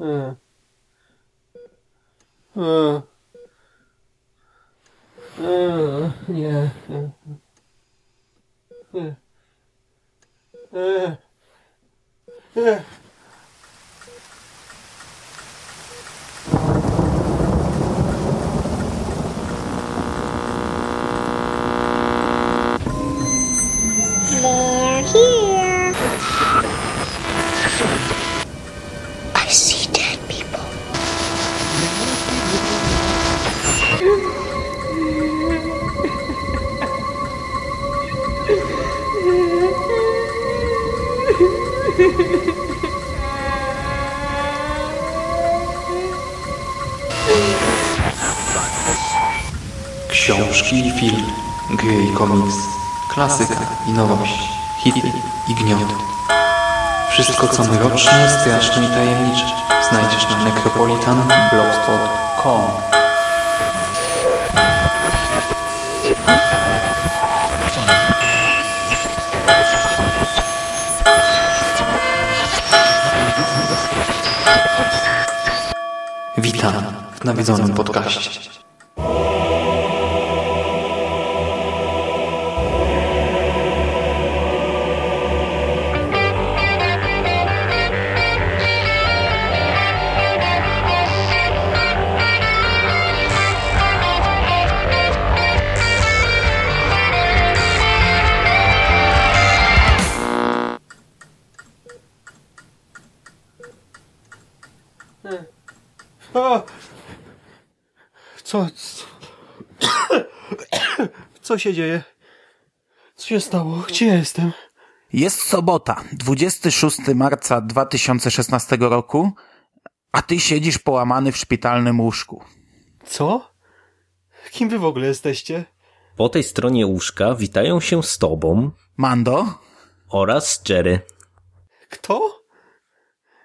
E. E. E. Nie. E. E. E. They're Książki i film, gry i komiks, klasyka i nowość, hity i gnioty. Wszystko co mroczne, straszne i tajemnicze znajdziesz na necropolitanblogspot.com Witam w nawiedzonym podcaście. O! Co, co? Co się dzieje? Co się stało? Gdzie jestem? Jest sobota, 26 marca 2016 roku, a ty siedzisz połamany w szpitalnym łóżku. Co? Kim wy w ogóle jesteście? Po tej stronie łóżka witają się z tobą Mando? oraz Jerry. Kto?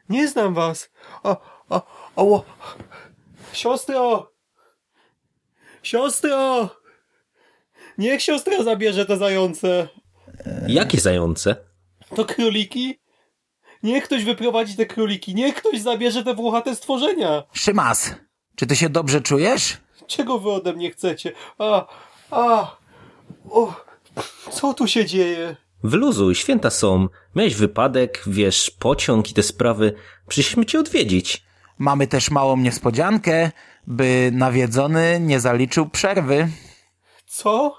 Nie znam was. O, o, o, Siostro! Siostro! Niech siostra zabierze te zające. Jakie zające? To króliki? Niech ktoś wyprowadzi te króliki. Niech ktoś zabierze te włochate stworzenia. Szymas, czy ty się dobrze czujesz? Czego wy ode mnie chcecie? A, a, o, co tu się dzieje? Wyluzuj, święta są. Miałeś wypadek, wiesz, pociąg i te sprawy. Przyszliśmy cię odwiedzić. Mamy też małą niespodziankę, by nawiedzony nie zaliczył przerwy. Co?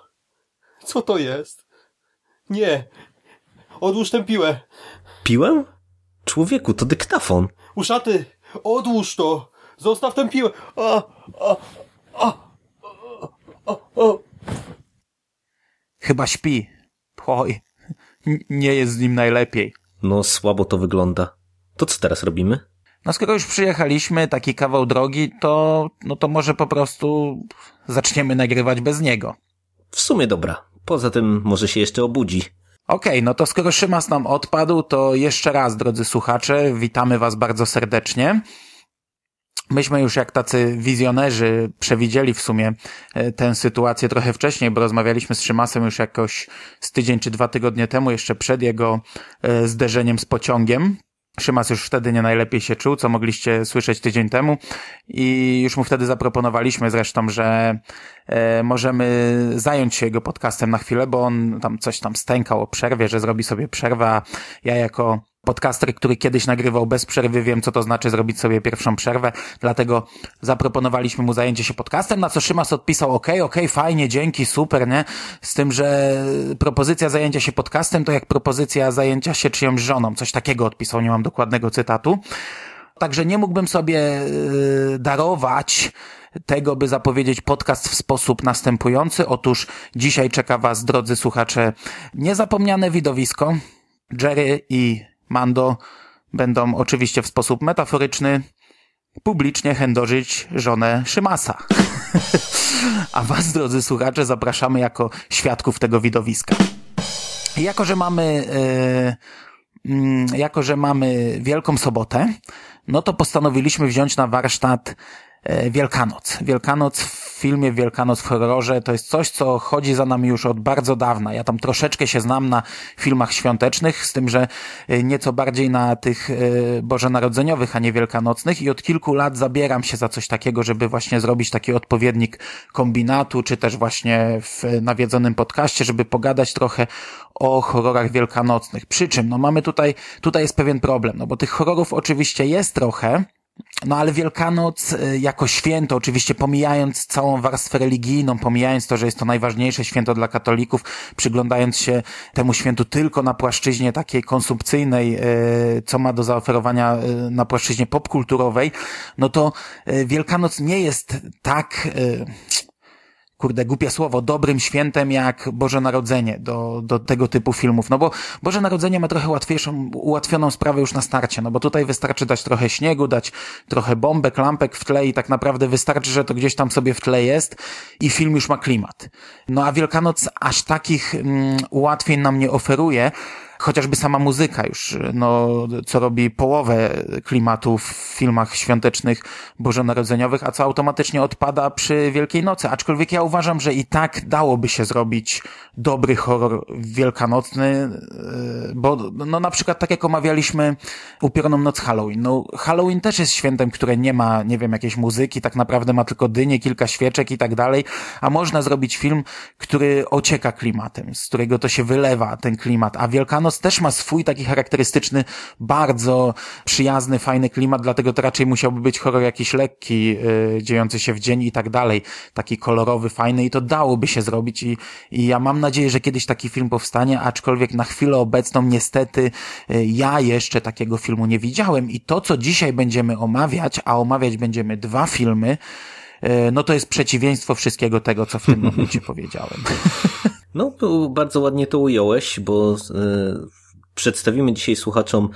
Co to jest? Nie. Odłóż tę piłę. Piłem? Człowieku, to dyktafon. Uszaty, odłóż to. Zostaw tę piłę. A, a, a, a, a. Chyba śpi. Oj, nie jest z nim najlepiej. No, słabo to wygląda. To co teraz robimy? No skoro już przyjechaliśmy taki kawał drogi, to, no to może po prostu zaczniemy nagrywać bez niego. W sumie dobra. Poza tym może się jeszcze obudzi. Okej, no to skoro Szymas nam odpadł, to jeszcze raz, drodzy słuchacze, witamy was bardzo serdecznie. Myśmy już jak tacy wizjonerzy przewidzieli w sumie e, tę sytuację trochę wcześniej, bo rozmawialiśmy z Szymasem już jakoś z tydzień czy dwa tygodnie temu, jeszcze przed jego e, zderzeniem z pociągiem. Szymas już wtedy nie najlepiej się czuł, co mogliście słyszeć tydzień temu. I już mu wtedy zaproponowaliśmy zresztą, że e, możemy zająć się jego podcastem na chwilę, bo on tam coś tam stękał o przerwie, że zrobi sobie przerwę, ja jako podcaster, który kiedyś nagrywał bez przerwy, wiem co to znaczy zrobić sobie pierwszą przerwę, dlatego zaproponowaliśmy mu zajęcie się podcastem, na co Szymas odpisał, okej, okej, fajnie, dzięki, super, nie? Z tym, że propozycja zajęcia się podcastem to jak propozycja zajęcia się czyjąś żoną, coś takiego odpisał, nie mam dokładnego cytatu. Także nie mógłbym sobie yy, darować tego, by zapowiedzieć podcast w sposób następujący. Otóż dzisiaj czeka Was, drodzy słuchacze, niezapomniane widowisko. Jerry i Mando będą oczywiście w sposób metaforyczny publicznie chędożyć żonę Szymasa. A Was, drodzy słuchacze, zapraszamy jako świadków tego widowiska. Jako, że mamy, yy, jako, że mamy Wielką Sobotę, no to postanowiliśmy wziąć na warsztat Wielkanoc. Wielkanoc w filmie, Wielkanoc w horrorze to jest coś, co chodzi za nami już od bardzo dawna. Ja tam troszeczkę się znam na filmach świątecznych, z tym, że e, nieco bardziej na tych e, bożonarodzeniowych, a nie wielkanocnych i od kilku lat zabieram się za coś takiego, żeby właśnie zrobić taki odpowiednik kombinatu, czy też właśnie w nawiedzonym podcaście, żeby pogadać trochę o horrorach wielkanocnych. Przy czym, no mamy tutaj, tutaj jest pewien problem, no bo tych horrorów oczywiście jest trochę, no ale Wielkanoc y, jako święto, oczywiście pomijając całą warstwę religijną, pomijając to, że jest to najważniejsze święto dla katolików, przyglądając się temu świętu tylko na płaszczyźnie takiej konsumpcyjnej, y, co ma do zaoferowania y, na płaszczyźnie popkulturowej, no to Wielkanoc nie jest tak kurde, głupie słowo, dobrym świętem jak Boże Narodzenie do, do tego typu filmów. No bo Boże Narodzenie ma trochę łatwiejszą, ułatwioną sprawę już na starcie, no bo tutaj wystarczy dać trochę śniegu, dać trochę bombek, lampek w tle i tak naprawdę wystarczy, że to gdzieś tam sobie w tle jest i film już ma klimat. No a Wielkanoc aż takich mm, ułatwień nam nie oferuje, chociażby sama muzyka już, no, co robi połowę klimatu w filmach świątecznych bożonarodzeniowych, a co automatycznie odpada przy Wielkiej Nocy. Aczkolwiek ja uważam, że i tak dałoby się zrobić dobry horror wielkanocny, e, bo no na przykład tak jak omawialiśmy Upioraną Noc Halloween. No Halloween też jest świętem, które nie ma, nie wiem, jakiejś muzyki, tak naprawdę ma tylko dynie, kilka świeczek i tak dalej, a można zrobić film, który ocieka klimatem, z którego to się wylewa ten klimat, a Wielkanoc też ma swój taki charakterystyczny, bardzo przyjazny, fajny klimat, dlatego to raczej musiałby być horror jakiś lekki, yy, dziejący się w dzień i tak dalej. Taki kolorowy, fajny i to dałoby się zrobić i, i ja mam nadzieję, że kiedyś taki film powstanie, aczkolwiek na chwilę obecną niestety yy, ja jeszcze takiego filmu nie widziałem i to, co dzisiaj będziemy omawiać, a omawiać będziemy dwa filmy, yy, no to jest przeciwieństwo wszystkiego tego, co w tym momencie powiedziałem. No, bardzo ładnie to ująłeś, bo e, przedstawimy dzisiaj słuchaczom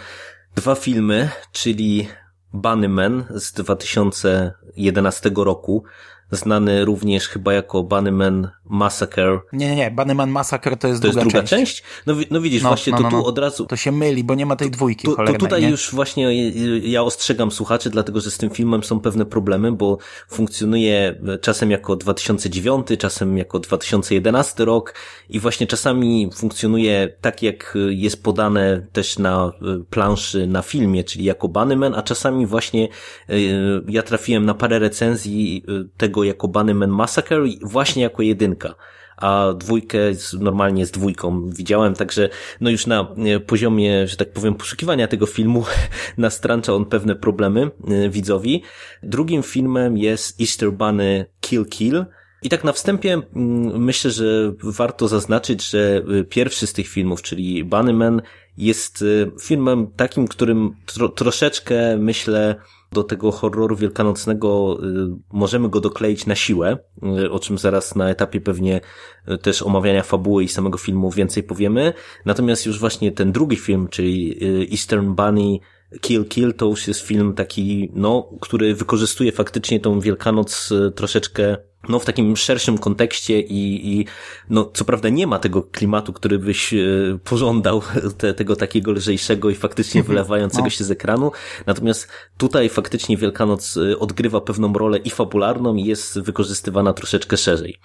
dwa filmy, czyli Bunnyman z 2011 roku, znany również chyba jako Bunnyman Massacre. Nie, nie, nie, Bunnyman Massacre to jest to druga, jest druga część. część? No, no widzisz, no, właśnie no, to no, tu no. od razu... To się myli, bo nie ma tej dwójki to, to cholernej, tutaj nie? już właśnie ja ostrzegam słuchaczy, dlatego że z tym filmem są pewne problemy, bo funkcjonuje czasem jako 2009, czasem jako 2011 rok i właśnie czasami funkcjonuje tak, jak jest podane też na planszy na filmie, czyli jako Bunnyman, a czasami właśnie y, ja trafiłem na parę recenzji y, tego jako Bunnyman Massacre właśnie jako jedynka a dwójkę normalnie z dwójką widziałem, także no już na e, poziomie, że tak powiem, poszukiwania tego filmu nastręcza on pewne problemy e, widzowi. Drugim filmem jest Easter Bunny Kill Kill, i tak na wstępie mm, myślę, że warto zaznaczyć, że e, pierwszy z tych filmów, czyli Bunnyman, jest filmem takim, którym tro, troszeczkę myślę do tego horroru wielkanocnego y, możemy go dokleić na siłę, y, o czym zaraz na etapie pewnie y, też omawiania fabuły i samego filmu więcej powiemy. Natomiast już właśnie ten drugi film, czyli Eastern Bunny Kill Kill to już jest film taki, no, który wykorzystuje faktycznie tą Wielkanoc troszeczkę no w takim szerszym kontekście i, i no co prawda nie ma tego klimatu, który byś e, pożądał, te, tego takiego lżejszego i faktycznie Mhm. wylewającego No. się z ekranu. Natomiast tutaj faktycznie Wielkanoc e, odgrywa pewną rolę i fabularną i jest wykorzystywana troszeczkę szerzej.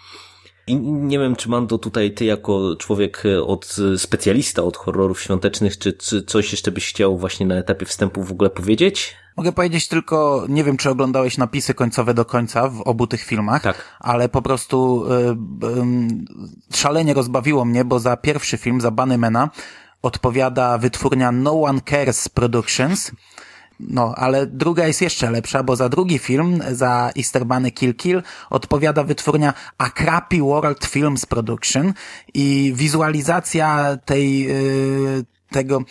I nie wiem, czy Mando tutaj ty jako człowiek e, od specjalista od horrorów świątecznych, czy, czy coś jeszcze byś chciał właśnie na etapie wstępu w ogóle powiedzieć? Mogę powiedzieć tylko, nie wiem, czy oglądałeś napisy końcowe do końca w obu tych filmach, Tak. ale po prostu y, y, szalenie rozbawiło mnie, bo za pierwszy film, za Bunnymana, odpowiada wytwórnia No One Cares Productions, no, ale druga jest jeszcze lepsza, bo za drugi film, za Easter Bunny Kill Kill, odpowiada wytwórnia A Crappy World Films Production i wizualizacja tej, y, tego,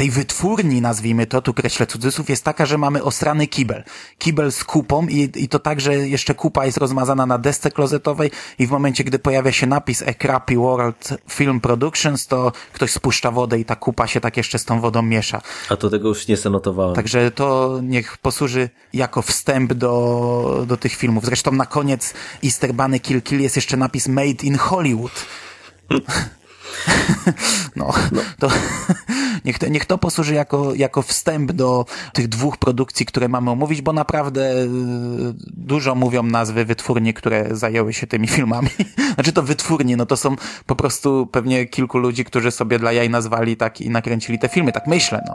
tej wytwórni, nazwijmy to, tu kreślę cudzysłów, jest taka, że mamy osrany kibel. Kibel z kupą i, i to tak, że jeszcze kupa jest rozmazana na desce klozetowej i w momencie, gdy pojawia się napis A Crappy World Film Productions, to ktoś spuszcza wodę i ta kupa się tak jeszcze z tą wodą miesza. A to tego już nie zanotowałem. Także to niech posłuży jako wstęp do, do tych filmów. Zresztą na koniec Easter Bunny Kill Kill jest jeszcze napis Made in Hollywood. No, to niech, niech to posłuży jako, jako wstęp do tych dwóch produkcji, które mamy omówić, bo naprawdę y, dużo mówią nazwy wytwórni, które zajęły się tymi filmami. Znaczy to wytwórni, no to są po prostu pewnie kilku ludzi, którzy sobie dla jaj nazwali tak i nakręcili te filmy, tak myślę, no.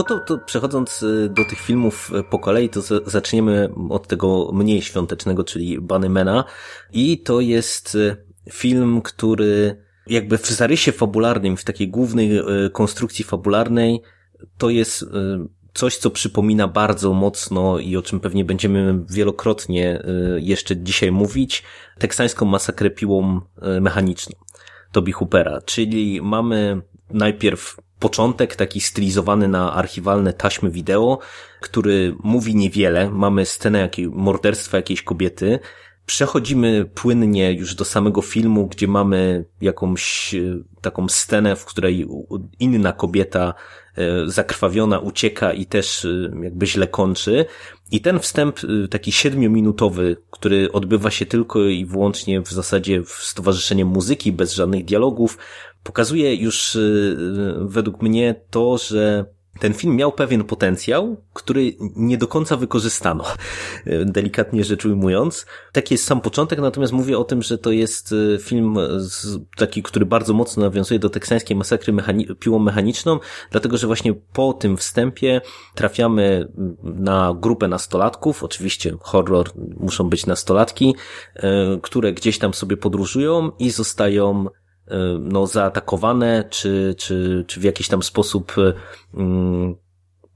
No to, to przechodząc y, do tych filmów y, po kolei, to zaczniemy od tego mniej świątecznego, czyli Bunnymana. I to jest y, film, który jakby w zarysie fabularnym, w takiej głównej konstrukcji fabularnej, to jest coś, co przypomina bardzo mocno i o czym pewnie będziemy wielokrotnie jeszcze dzisiaj mówić, teksańską masakrę piłą mechaniczną Toby Hoopera. Czyli mamy najpierw początek taki stylizowany na archiwalne taśmy wideo, który mówi niewiele. Mamy scenę jakiej, morderstwa jakiejś kobiety. Przechodzimy płynnie już do samego filmu, gdzie mamy jakąś e, taką scenę, w której inna kobieta e, zakrwawiona ucieka i też e, jakby źle kończy. I ten wstęp taki siedmiominutowy, który odbywa się tylko i wyłącznie w zasadzie w stowarzyszeniu muzyki, bez żadnych dialogów, pokazuje już y, y, według mnie to, że ten film miał pewien potencjał, który nie do końca wykorzystano, delikatnie rzecz ujmując. Taki jest sam początek, natomiast mówię o tym, że to jest y, film taki, który bardzo mocno nawiązuje do teksańskiej masakry mechani piłą mechaniczną, dlatego że właśnie po tym wstępie trafiamy na grupę nastolatków, oczywiście horror, muszą być nastolatki, które gdzieś tam sobie podróżują i zostają no, zaatakowane, czy, czy, czy w jakiś tam sposób, y, mm,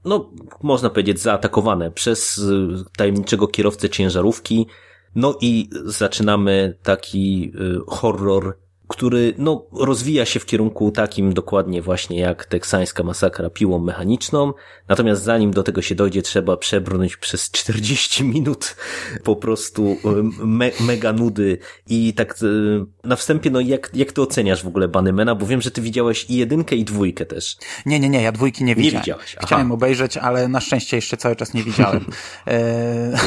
no, można powiedzieć, zaatakowane przez y, tajemniczego kierowcę ciężarówki. No i zaczynamy taki horror który no, rozwija się w kierunku takim dokładnie właśnie jak teksańska masakra piłą mechaniczną. Natomiast zanim do tego się dojdzie, trzeba przebrnąć przez 40 minut po prostu me mega nudy. I tak e, na wstępie, no jak, jak ty oceniasz w ogóle Banymena? Bo wiem, że ty widziałeś i jedynkę, i dwójkę też. Nie, nie, nie, ja dwójki nie widziałem. Nie widziałeś. Aha. Chciałem obejrzeć, ale na szczęście jeszcze cały czas nie widziałem. e...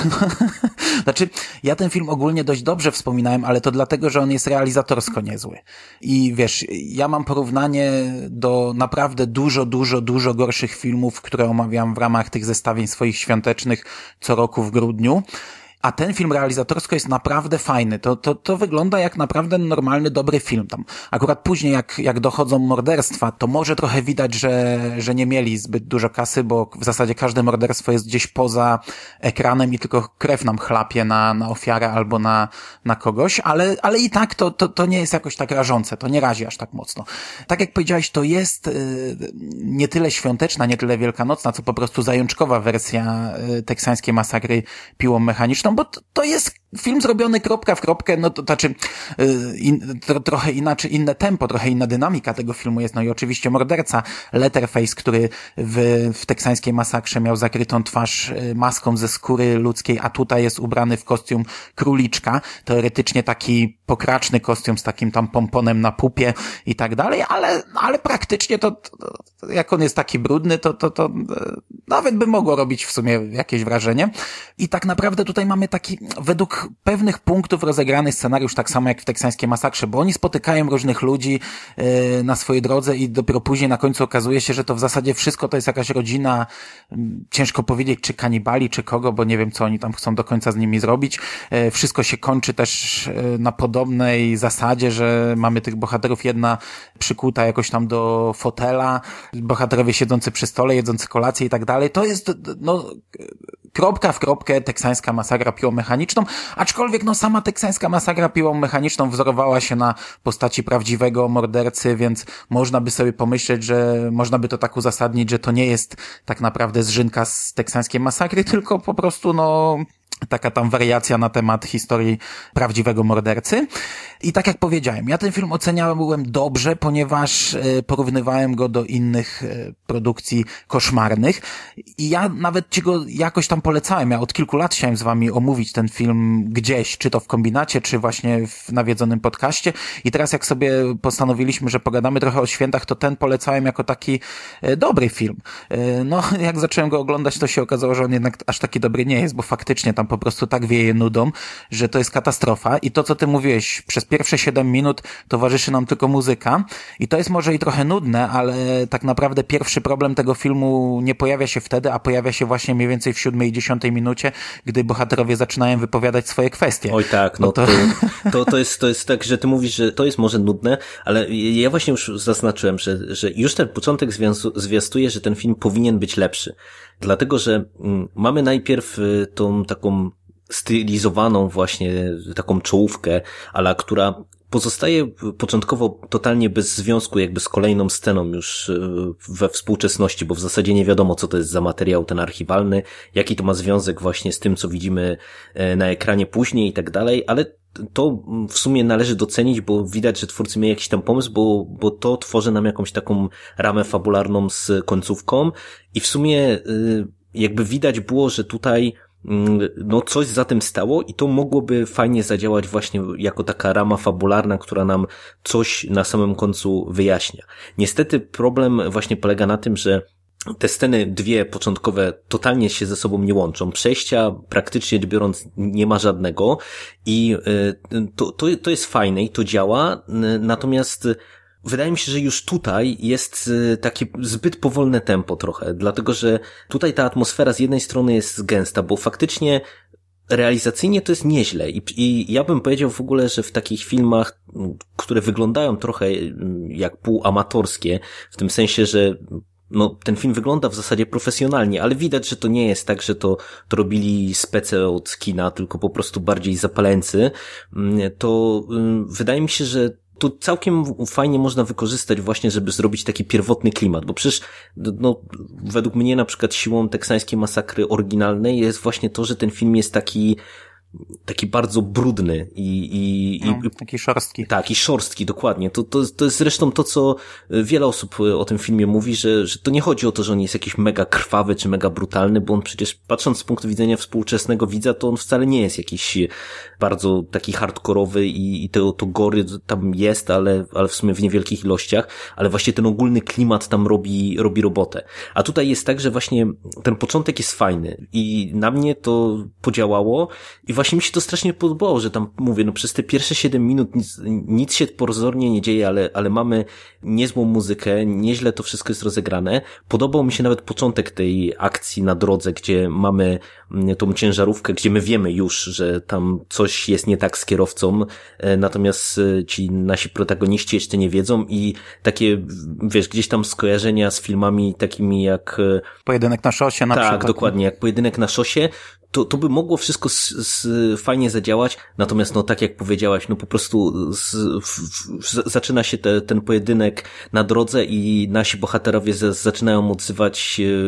znaczy, ja ten film ogólnie dość dobrze wspominałem, ale to dlatego, że on jest realizatorsko niezły zły. I wiesz, ja mam porównanie do naprawdę dużo, dużo, dużo gorszych filmów, które omawiam w ramach tych zestawień swoich świątecznych co roku w grudniu. A ten film realizatorsko jest naprawdę fajny. To, to, to wygląda jak naprawdę normalny, dobry film. Tam akurat później, jak, jak dochodzą morderstwa, to może trochę widać, że, że nie mieli zbyt dużo kasy, bo w zasadzie każde morderstwo jest gdzieś poza ekranem i tylko krew nam chlapie na, na ofiarę albo na, na kogoś, ale, ale i tak to, to, to nie jest jakoś tak rażące, to nie razi aż tak mocno. Tak jak powiedziałeś, to jest y, nie tyle świąteczna, nie tyle wielkanocna, co po prostu zajączkowa wersja y, teksańskiej masakry piłą mechaniczną, to, to jest film zrobiony kropka w kropkę, no to znaczy y, in, tro, trochę inaczej, inne tempo, trochę inna dynamika tego filmu jest, no i oczywiście morderca Letterface, który w, w teksańskiej masakrze miał zakrytą twarz y, maską ze skóry ludzkiej, a tutaj jest ubrany w kostium króliczka, teoretycznie taki pokraczny kostium z takim tam pomponem na pupie i tak dalej, ale, ale praktycznie to, to jak on jest taki brudny, to, to, to y, nawet by mogło robić w sumie jakieś wrażenie. I tak naprawdę tutaj mamy taki, według pewnych punktów rozegrany scenariusz tak samo jak w teksańskiej masakrze, bo oni spotykają różnych ludzi yy, na swojej drodze i dopiero później na końcu okazuje się, że to w zasadzie wszystko to jest jakaś rodzina, ciężko powiedzieć czy kanibali, czy kogo, bo nie wiem co oni tam chcą do końca z nimi zrobić. Yy, wszystko się kończy też y, na podobnej zasadzie, że mamy tych bohaterów, jedna przykuta jakoś tam do fotela, bohaterowie siedzący przy stole, jedzący kolację i tak dalej. To jest, no, kropka w kropkę teksańska masakra piłą mechaniczną, aczkolwiek no sama teksańska masakra piłą mechaniczną wzorowała się na postaci prawdziwego mordercy, więc można by sobie pomyśleć, że można by to tak uzasadnić, że to nie jest tak naprawdę zrzynka z teksańskiej masakry, tylko po prostu no taka tam wariacja na temat historii prawdziwego mordercy. I tak jak powiedziałem, ja ten film oceniałem dobrze, ponieważ e, porównywałem go do innych e, produkcji koszmarnych i ja nawet ci go jakoś tam polecałem. Ja od kilku lat chciałem z wami omówić ten film gdzieś, czy to w kombinacie, czy właśnie w nawiedzonym podcaście i teraz jak sobie postanowiliśmy, że pogadamy trochę o świętach, to ten polecałem jako taki e, dobry film. No, jak zacząłem go oglądać, to się okazało, że on jednak aż taki dobry nie jest, bo faktycznie tam po prostu tak wieje nudą, że to jest katastrofa i to, co ty mówiłeś, przez pierwsze 7 minut towarzyszy nam tylko muzyka i to jest może i trochę nudne, ale tak naprawdę pierwszy problem tego filmu nie pojawia się wtedy, a pojawia się właśnie mniej więcej w siódmej i dziesiątej minucie, gdy bohaterowie zaczynają wypowiadać swoje kwestie. Oj tak, no, no to... To, to, to, jest, to jest tak, że ty mówisz, że to jest może nudne, ale ja właśnie już zaznaczyłem, że, że już ten początek zwiastuje, że ten film powinien być lepszy. Dlatego, że mm, mamy najpierw y, tą taką stylizowaną właśnie taką czołówkę, ale która pozostaje początkowo totalnie bez związku jakby z kolejną sceną już y, we współczesności, bo w zasadzie nie wiadomo, co to jest za materiał ten archiwalny, jaki to ma związek właśnie z tym, co widzimy e, na ekranie później i tak dalej, ale to w sumie należy docenić, bo widać, że twórcy mieli jakiś tam pomysł, bo, bo to tworzy nam jakąś taką ramę fabularną z końcówką i w sumie y, jakby widać było, że tutaj no coś za tym stało i to mogłoby fajnie zadziałać właśnie jako taka rama fabularna, która nam coś na samym końcu wyjaśnia. Niestety problem właśnie polega na tym, że te sceny dwie początkowe totalnie się ze sobą nie łączą. Przejścia praktycznie biorąc nie ma żadnego i y, to, to, to jest fajne i to działa, natomiast Wydaje mi się, że już tutaj jest y, takie zbyt powolne tempo trochę, dlatego że tutaj ta atmosfera z jednej strony jest gęsta, bo faktycznie realizacyjnie to jest nieźle I, i ja bym powiedział w ogóle, że w takich filmach, które wyglądają trochę mm, jak półamatorskie, w tym sensie, że no, ten film wygląda w zasadzie profesjonalnie, ale widać, że to nie jest tak, że to, to robili spece od kina, tylko po prostu bardziej zapaleńcy, to mm, wydaje mi się, że to całkiem fajnie można wykorzystać właśnie, żeby zrobić taki pierwotny klimat, bo przecież, no, według mnie na przykład siłą teksańskiej masakry oryginalnej jest właśnie to, że ten film jest taki, taki bardzo brudny i, i, no, i taki szorstki. Tak, i szorstki, dokładnie. To, to, to jest zresztą to, co wiele osób o tym filmie mówi, że, że to nie chodzi o to, że on jest jakiś mega krwawy czy mega brutalny, bo on przecież patrząc z punktu widzenia współczesnego widza, to on wcale nie jest jakiś bardzo taki hardkorowy i, i to, to gory tam jest, ale, ale w sumie w niewielkich ilościach, ale właśnie ten ogólny klimat tam robi, robi robotę. A tutaj jest tak, że właśnie ten początek jest fajny i na mnie to podziałało i właśnie mi się to strasznie podobało, że tam mówię, no przez te pierwsze 7 minut nic, nic się porozornie nie dzieje, ale, ale mamy niezłą muzykę, nieźle to wszystko jest rozegrane. Podobał mi się nawet początek tej akcji na drodze, gdzie mamy mm, tą ciężarówkę, gdzie my wiemy już, że tam coś jest nie tak z kierowcą, e, natomiast e, ci nasi protagoniści jeszcze nie wiedzą i takie, wiesz, gdzieś tam skojarzenia z filmami takimi jak... E, pojedynek na szosie na tak, przykład. Tak, dokładnie, jak Pojedynek na szosie, to, to by mogło wszystko z, z, fajnie zadziałać, natomiast no tak jak powiedziałaś, no po prostu z, w, w, zaczyna się te, ten pojedynek na drodze i nasi bohaterowie z, zaczynają odzywać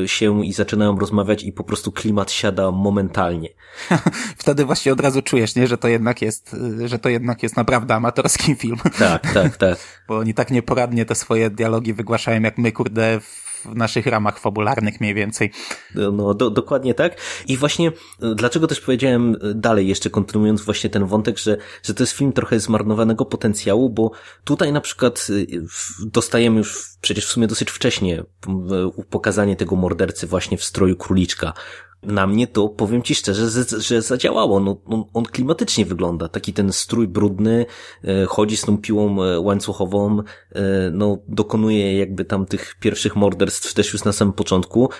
się i zaczynają rozmawiać i po prostu klimat siada momentalnie. Wtedy właśnie od razu czujesz, nie, że to jednak jest, że to jednak jest naprawdę amatorski film. Tak, tak, tak. Bo oni tak nieporadnie te swoje dialogi wygłaszają, jak my kurde w w naszych ramach fabularnych mniej więcej. No, do, dokładnie tak. I właśnie e, dlaczego też powiedziałem e, dalej, jeszcze kontynuując właśnie ten wątek, że, że to jest film trochę zmarnowanego potencjału, bo tutaj na przykład e, dostajemy już przecież w sumie dosyć wcześnie pokazanie tego mordercy właśnie w stroju króliczka, na mnie to, powiem ci szczerze, że zadziałało. No, on, on klimatycznie wygląda. Taki ten strój brudny, e, chodzi z tą piłą e, łańcuchową, e, no, dokonuje jakby tam tych pierwszych morderstw też już na samym początku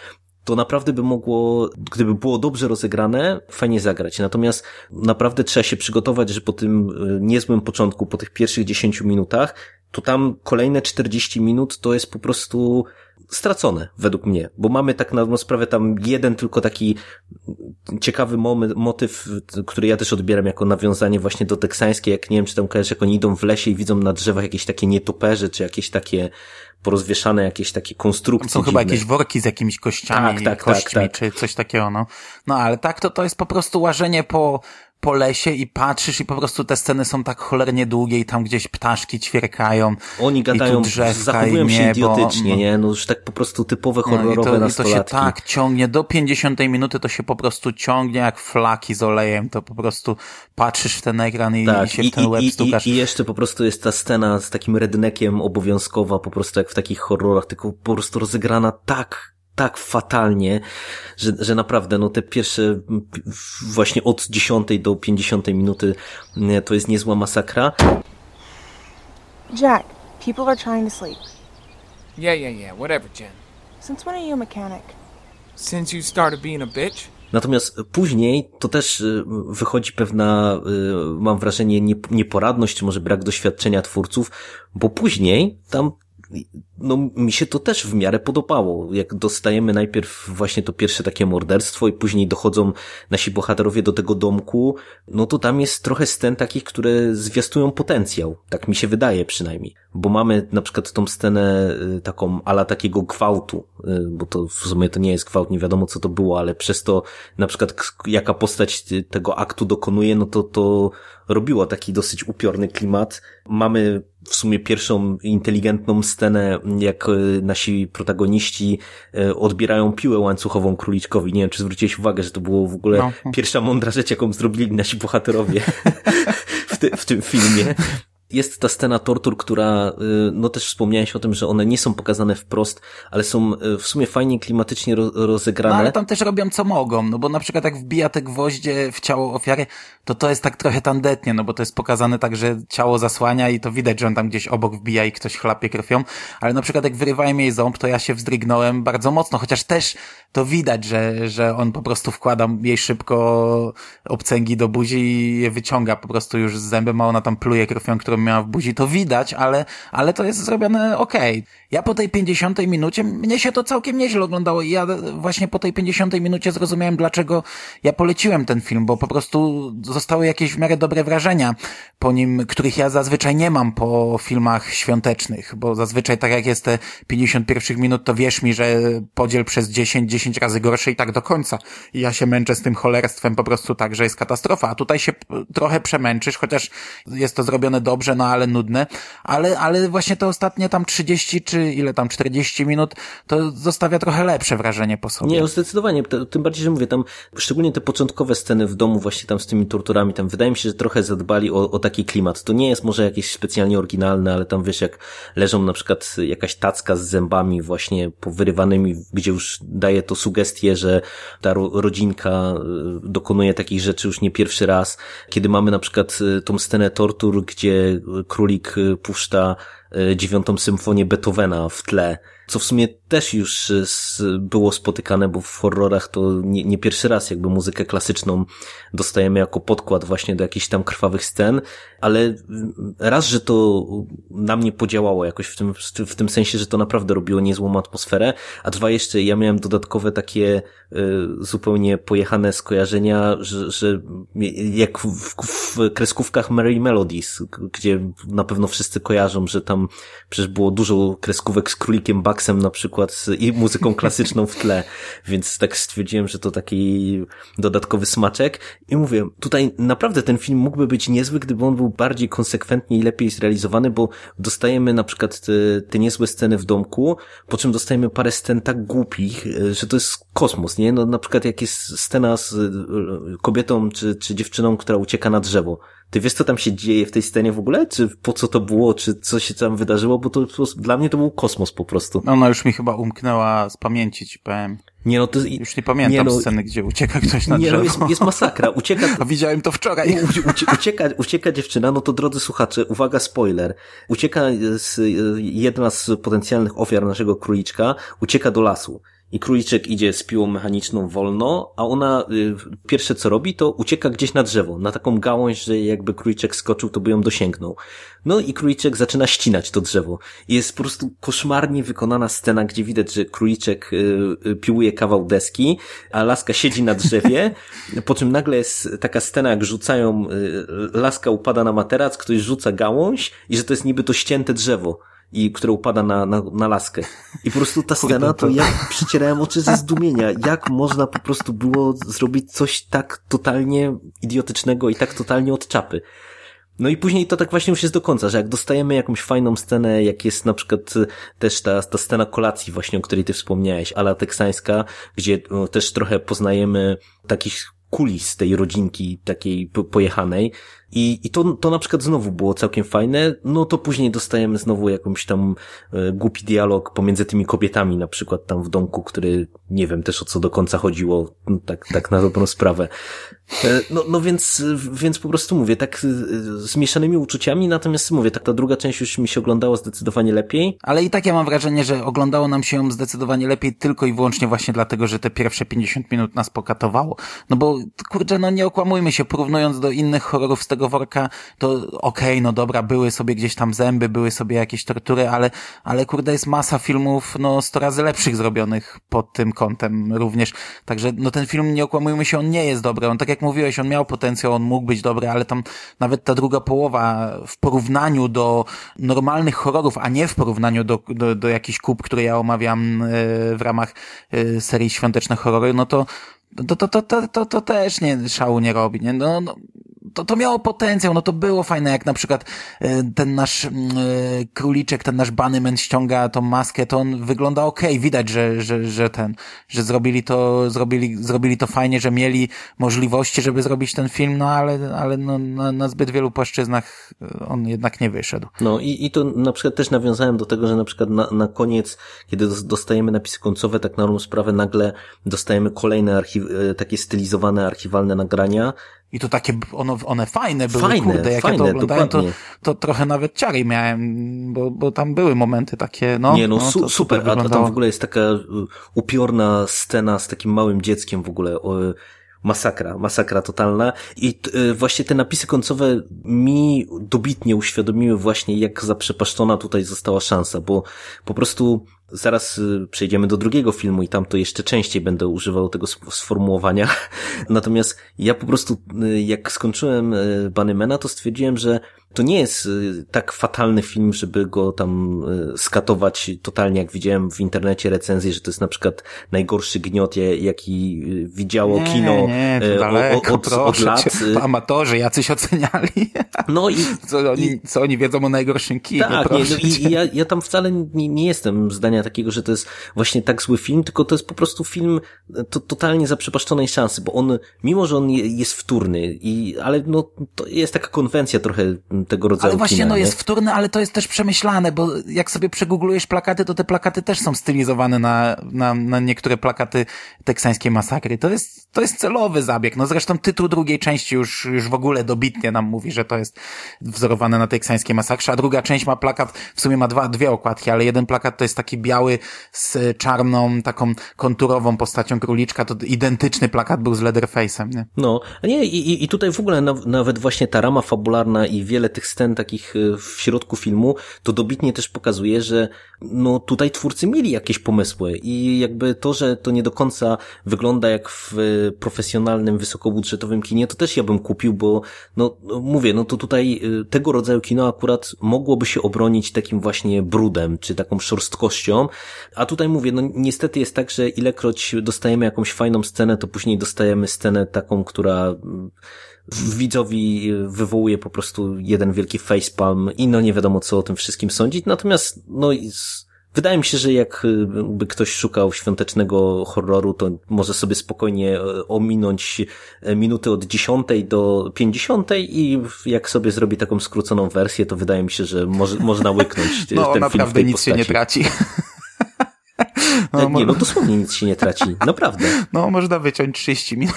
to naprawdę by mogło, gdyby było dobrze rozegrane, fajnie zagrać. Natomiast naprawdę trzeba się przygotować, że po tym niezłym początku, po tych pierwszych 10 minutach, to tam kolejne 40 minut to jest po prostu stracone, według mnie, bo mamy tak na sprawę tam jeden tylko taki ciekawy moment, motyw, który ja też odbieram jako nawiązanie właśnie do teksańskiej, jak nie wiem, czy tam kojarzysz, jak oni idą w lesie i widzą na drzewach jakieś takie nietoperze, czy jakieś takie porozwieszane jakieś takie konstrukcje Są chyba dziwne. jakieś worki z jakimiś kościami, Tak, tak, kośćmi, tak, tak. czy coś takiego, no. No ale tak, to, to jest po prostu łażenie po, po lesie i patrzysz i po prostu te sceny są tak cholernie długie i tam gdzieś ptaszki ćwierkają. Oni gadają, drzewka, zachowują się niebo. idiotycznie, nie? No już tak po prostu typowe No i horrorowe to, i to się tak ciągnie, do 50 minuty to się po prostu ciągnie jak flaki z olejem, to po prostu patrzysz w ten ekran i, i się w ten łeb Tak, i, stukasz. i, I jeszcze po prostu jest ta scena z takim rednekiem obowiązkowa, po prostu jak w takich horrorach, tylko po prostu rozegrana tak, tak fatalnie, że, że naprawdę, no te pierwsze właśnie od 10 do 50 minuty to jest niezła masakra. Jack, people are trying to sleep. Yeah, yeah, yeah, whatever, Jen. Since when are you a mechanic? Since you started being a bitch? Natomiast później to też y, wychodzi pewna, y, mam wrażenie, nie- nieporadność, czy może brak doświadczenia twórców, bo później tam no mi się to też w miarę podobało. Jak dostajemy najpierw właśnie to pierwsze takie morderstwo i później dochodzą nasi bohaterowie do tego domku, no to tam jest trochę scen takich, które zwiastują potencjał. Tak mi się wydaje przynajmniej. Bo mamy na przykład tą scenę y, taką ala takiego gwałtu, y, bo to w sumie to nie jest gwałt, nie wiadomo co to było, ale przez to na przykład jaka postać y, tego aktu dokonuje, no to to robiło taki dosyć upiorny klimat. Mamy w sumie pierwszą inteligentną scenę, jak nasi protagoniści odbierają piłę łańcuchową króliczkowi. Nie wiem, czy zwróciłeś uwagę, że to było w ogóle No. pierwsza mądra rzecz, jaką zrobili nasi bohaterowie w, ty, w tym filmie. Jest ta scena tortur, która, y, no też wspomniałeś o tym, że one nie są pokazane wprost, ale są y, w sumie fajnie klimatycznie ro, No rozegrane. ale tam też robią co mogą, no bo na przykład jak wbija te gwoździe w ciało ofiary, to to jest tak trochę tandetnie, no bo to jest pokazane tak, że ciało zasłania i to widać, że on tam gdzieś obok wbija i ktoś chlapie krwią, ale na przykład jak wyrywają jej ząb, to ja się wzdrygnąłem bardzo mocno, chociaż też to widać, że, że on po prostu wkłada jej szybko obcęgi do buzi i je wyciąga po prostu już z zębem, a ona tam pluje krwią, którą miała w buzi, to widać, ale, ale to jest zrobione okej. Ja po tej 50 minucie, mnie się to całkiem nieźle oglądało i ja właśnie po tej 50 minucie zrozumiałem, dlaczego ja poleciłem ten film, bo po prostu zostały jakieś w miarę dobre wrażenia po nim, których ja zazwyczaj nie mam po filmach świątecznych, bo zazwyczaj tak jak jest te 50 pierwszych minut, to wierz mi, że podziel przez 10, 10 razy gorsze i tak do końca. I ja się męczę z tym cholerstwem po prostu tak, że jest katastrofa, a tutaj się trochę przemęczysz, chociaż jest to zrobione dobrze, no ale nudne, ale, ale właśnie te ostatnie tam 30 czy ile tam 40 minut, to zostawia trochę lepsze wrażenie po sobie. Nie, no zdecydowanie. Tym bardziej, że mówię, tam szczególnie te początkowe sceny w domu właśnie tam z tymi torturami, tam wydaje mi się, że trochę zadbali o, o taki klimat. To nie jest może jakieś specjalnie oryginalne, ale tam wiesz, jak leżą na przykład jakaś tacka z zębami właśnie powyrywanymi, gdzie już daje to sugestię, że ta ro rodzinka y, dokonuje takich rzeczy już nie pierwszy raz. Kiedy mamy na przykład y, tą scenę tortur, gdzie królik y, puszcza dziewiątą symfonię Beethovena w tle, co w sumie też już s- było spotykane, bo w horrorach to nie, nie pierwszy raz jakby muzykę klasyczną dostajemy jako podkład właśnie do jakichś tam krwawych scen, ale raz, że to na mnie podziałało jakoś w tym, w tym sensie, że to naprawdę robiło niezłą atmosferę, a dwa jeszcze ja miałem dodatkowe takie y, zupełnie pojechane skojarzenia, że, że jak w, w, kreskówkach Merry Melodies, gdzie na pewno wszyscy kojarzą, że tam przecież było dużo kreskówek z królikiem Na przykład i muzyką klasyczną w tle, więc tak stwierdziłem, że to taki dodatkowy smaczek i mówię, tutaj naprawdę ten film mógłby być niezły, gdyby on był bardziej konsekwentnie i lepiej zrealizowany, bo dostajemy na przykład te, te niezłe sceny w domku, po czym dostajemy parę scen tak głupich, e, że to jest kosmos, nie? No na przykład jak jest scena z e, kobietą czy, czy dziewczyną, która ucieka na drzewo. Ty wiesz, co tam się dzieje w tej scenie w ogóle? Czy po co to było? Czy co się tam wydarzyło? Bo to, dla mnie to był kosmos po prostu. Ona już mi chyba umknęła z pamięci, ci powiem. Nie no, to Już nie pamiętam nie, no, sceny, gdzie ucieka ktoś na Nie drzewo. no, jest, jest masakra. Ucieka, A widziałem to wczoraj. U- ucie- ucieka, ucieka dziewczyna, no to drodzy słuchacze, uwaga, spoiler. Ucieka z, jedna z potencjalnych ofiar naszego króliczka, ucieka do lasu. I króliczek idzie z piłą mechaniczną wolno, a ona y, pierwsze co robi, to ucieka gdzieś na drzewo, na taką gałąź, że jakby króliczek skoczył, to by ją dosięgnął. No i króliczek zaczyna ścinać to drzewo. I jest po prostu koszmarnie wykonana scena, gdzie widać, że króliczek y, y, piłuje kawał deski, a laska siedzi na drzewie, po czym nagle jest taka scena, jak rzucają, y, laska upada na materac, ktoś rzuca gałąź i że to jest niby to ścięte drzewo i które upada na, na, na laskę. I po prostu ta scena, to ja przecierałem oczy ze zdumienia. Jak można po prostu było zrobić coś tak totalnie idiotycznego i tak totalnie od czapy. No i później to tak właśnie już jest do końca, że jak dostajemy jakąś fajną scenę, jak jest na przykład y, też ta, ta scena kolacji właśnie, o której ty wspomniałeś, ala teksańska, gdzie o, też trochę poznajemy takich kulis tej rodzinki takiej po- pojechanej i, i to, to na przykład znowu było całkiem fajne, no to później dostajemy znowu jakąś tam e, głupi dialog pomiędzy tymi kobietami, na przykład tam w domku, który nie wiem też o co do końca chodziło, no, tak, tak na dobrą sprawę. E, No, no więc, więc po prostu mówię, tak e, z mieszanymi uczuciami, natomiast mówię, tak ta druga część już mi się oglądała zdecydowanie lepiej. Ale i tak ja mam wrażenie, że oglądało nam się zdecydowanie lepiej tylko i wyłącznie właśnie dlatego, że te pierwsze 50 minut nas pokatowało. No bo, kurczę, no nie okłamujmy się, porównując do innych horrorów z tego worka, to okej, no dobra, były sobie gdzieś tam zęby, były sobie jakieś tortury, ale, ale kurde, jest masa filmów, no sto razy lepszych zrobionych pod tym kątem również. Także, no ten film, nie okłamujmy się, on nie jest dobry. On, tak jak mówiłeś, on miał potencjał, on mógł być dobry, ale tam nawet ta druga połowa w porównaniu do normalnych horrorów, a nie w porównaniu do, do, do jakichś kup, które ja omawiam e, w ramach e, serii Świąteczne Horrory, no to to, to, to, to, to, to też nie, szału nie robi, nie? No, no, to, to miało potencjał, no to było fajne, jak na przykład e, ten nasz e, króliczek, ten nasz Bunnyman ściąga tą maskę, to on wygląda okej, widać, że, że, że ten, że zrobili to, zrobili, zrobili to fajnie, że mieli możliwości, żeby zrobić ten film, no ale, ale no, na, na zbyt wielu płaszczyznach e, on jednak nie wyszedł. No i, i to na przykład też nawiązałem do tego, że na przykład na, na koniec, kiedy dos- dostajemy napisy końcowe, tak na dobrą sprawę nagle dostajemy kolejne archiw, takie stylizowane archiwalne nagrania. I to takie, ono, one fajne były, Fajne, kurde, jak fajne, ja to oglądałem, to, to trochę nawet ciary miałem, bo, bo tam były momenty takie, no. Nie no, su- to super, a, a tam w ogóle jest taka y, upiorna scena z takim małym dzieckiem w ogóle, o, masakra, masakra totalna i y, właśnie te napisy końcowe mi dobitnie uświadomiły właśnie jak zaprzepaszczona tutaj została szansa, bo po prostu zaraz y, przejdziemy do drugiego filmu i tam to jeszcze częściej będę używał tego sformułowania. Natomiast ja po prostu, y, jak skończyłem y, Bunnymana, to stwierdziłem, że to nie jest y, tak fatalny film, żeby go tam y, skatować totalnie, jak widziałem w internecie recenzję, że to jest na przykład najgorszy gniot, ja- jaki y, widziało nie, kino nie, daleko, od, od, od lat. cię, amatorzy jacyś oceniali. No i Co oni, co oni wiedzą o najgorszym kinie, tak, nie, no i, i ja, ja tam wcale nie, nie jestem zdania takiego, że to jest właśnie tak zły film, tylko to jest po prostu film to, totalnie zaprzepaszczonej szansy, bo on, mimo że on je- jest wtórny, i, ale no, to jest taka konwencja trochę m, tego rodzaju Ale właśnie, kina, no nie? jest wtórny, ale to jest też przemyślane, bo jak sobie przegooglujesz plakaty, to te plakaty też są stylizowane na, na, na niektóre plakaty teksańskiej masakry. To jest, to jest celowy zabieg. No zresztą tytuł drugiej części już, już w ogóle dobitnie nam mówi, że to jest wzorowane na teksańskiej masakrze, a druga część ma plakat, w sumie ma dwa, dwie okładki, ale jeden plakat to jest taki biały z czarną, taką konturową postacią króliczka, to identyczny plakat był z Leatherface'em, nie? No, a nie, i, i- tutaj w ogóle naw, nawet właśnie ta rama fabularna i wiele tych scen takich y, w środku filmu, to dobitnie też pokazuje, że no tutaj twórcy mieli jakieś pomysły i jakby to, że to nie do końca wygląda jak w profesjonalnym, wysokobudżetowym kinie, to też ja bym kupił, bo no no, mówię, no to tutaj y, tego rodzaju kino akurat mogłoby się obronić takim właśnie brudem, czy taką szorstkością, a tutaj mówię, no niestety jest tak, że ilekroć dostajemy jakąś fajną scenę, to później dostajemy scenę taką, która widzowi wywołuje po prostu jeden wielki facepalm i no nie wiadomo co o tym wszystkim sądzić, natomiast no z, Wydaje mi się, że jak y, ktoś szukał świątecznego horroru, to może sobie spokojnie e, ominąć e, minuty od 10 do 50 i jak sobie zrobi taką skróconą wersję, to wydaje mi się, że może, można łyknąć No ten film w naprawdę tej nic postaci. się nie traci. No, mo- nie, no dosłownie nic się nie traci. Naprawdę. No, można wyciąć 30 minut.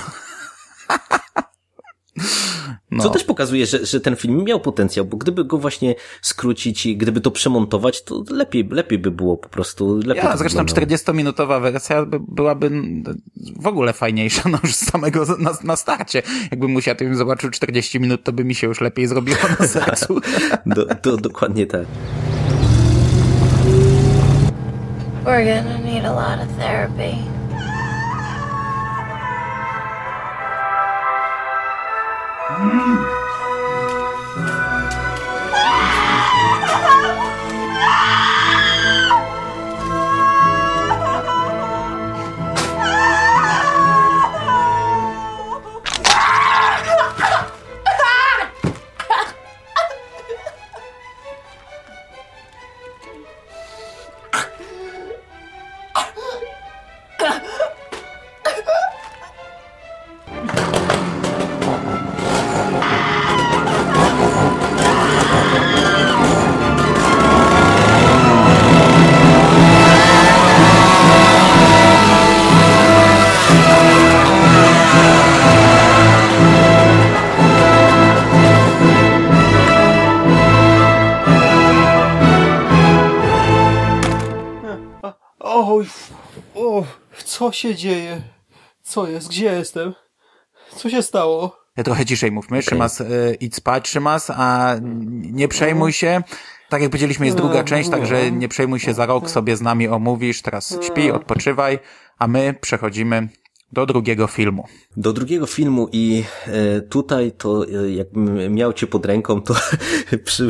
No. Co też pokazuje, że, że ten film miał potencjał, bo gdyby go właśnie skrócić i gdyby to przemontować, to lepiej, lepiej by było po prostu. Lepiej Ja, zresztą wyglądało. 40-minutowa wersja by, byłaby w ogóle fajniejsza, no już z samego na, na starcie. Jakbym musiał tym zobaczył 40 minut, to by mi się już lepiej zrobiło na sercu. Do, do, dokładnie tak. We're gonna need a lot of therapy. Oj, się dzieje? Co jest? Gdzie jestem? Co się stało? Trochę ciszej mówmy. Szymas, y, idź spać, Szymas, a nie przejmuj się. Tak jak powiedzieliśmy, jest druga część, także nie przejmuj się, za rok sobie z nami omówisz. Teraz śpi, odpoczywaj, a my przechodzimy do drugiego filmu. Do drugiego filmu i e, tutaj to e, jakbym miał cię pod ręką, to przy...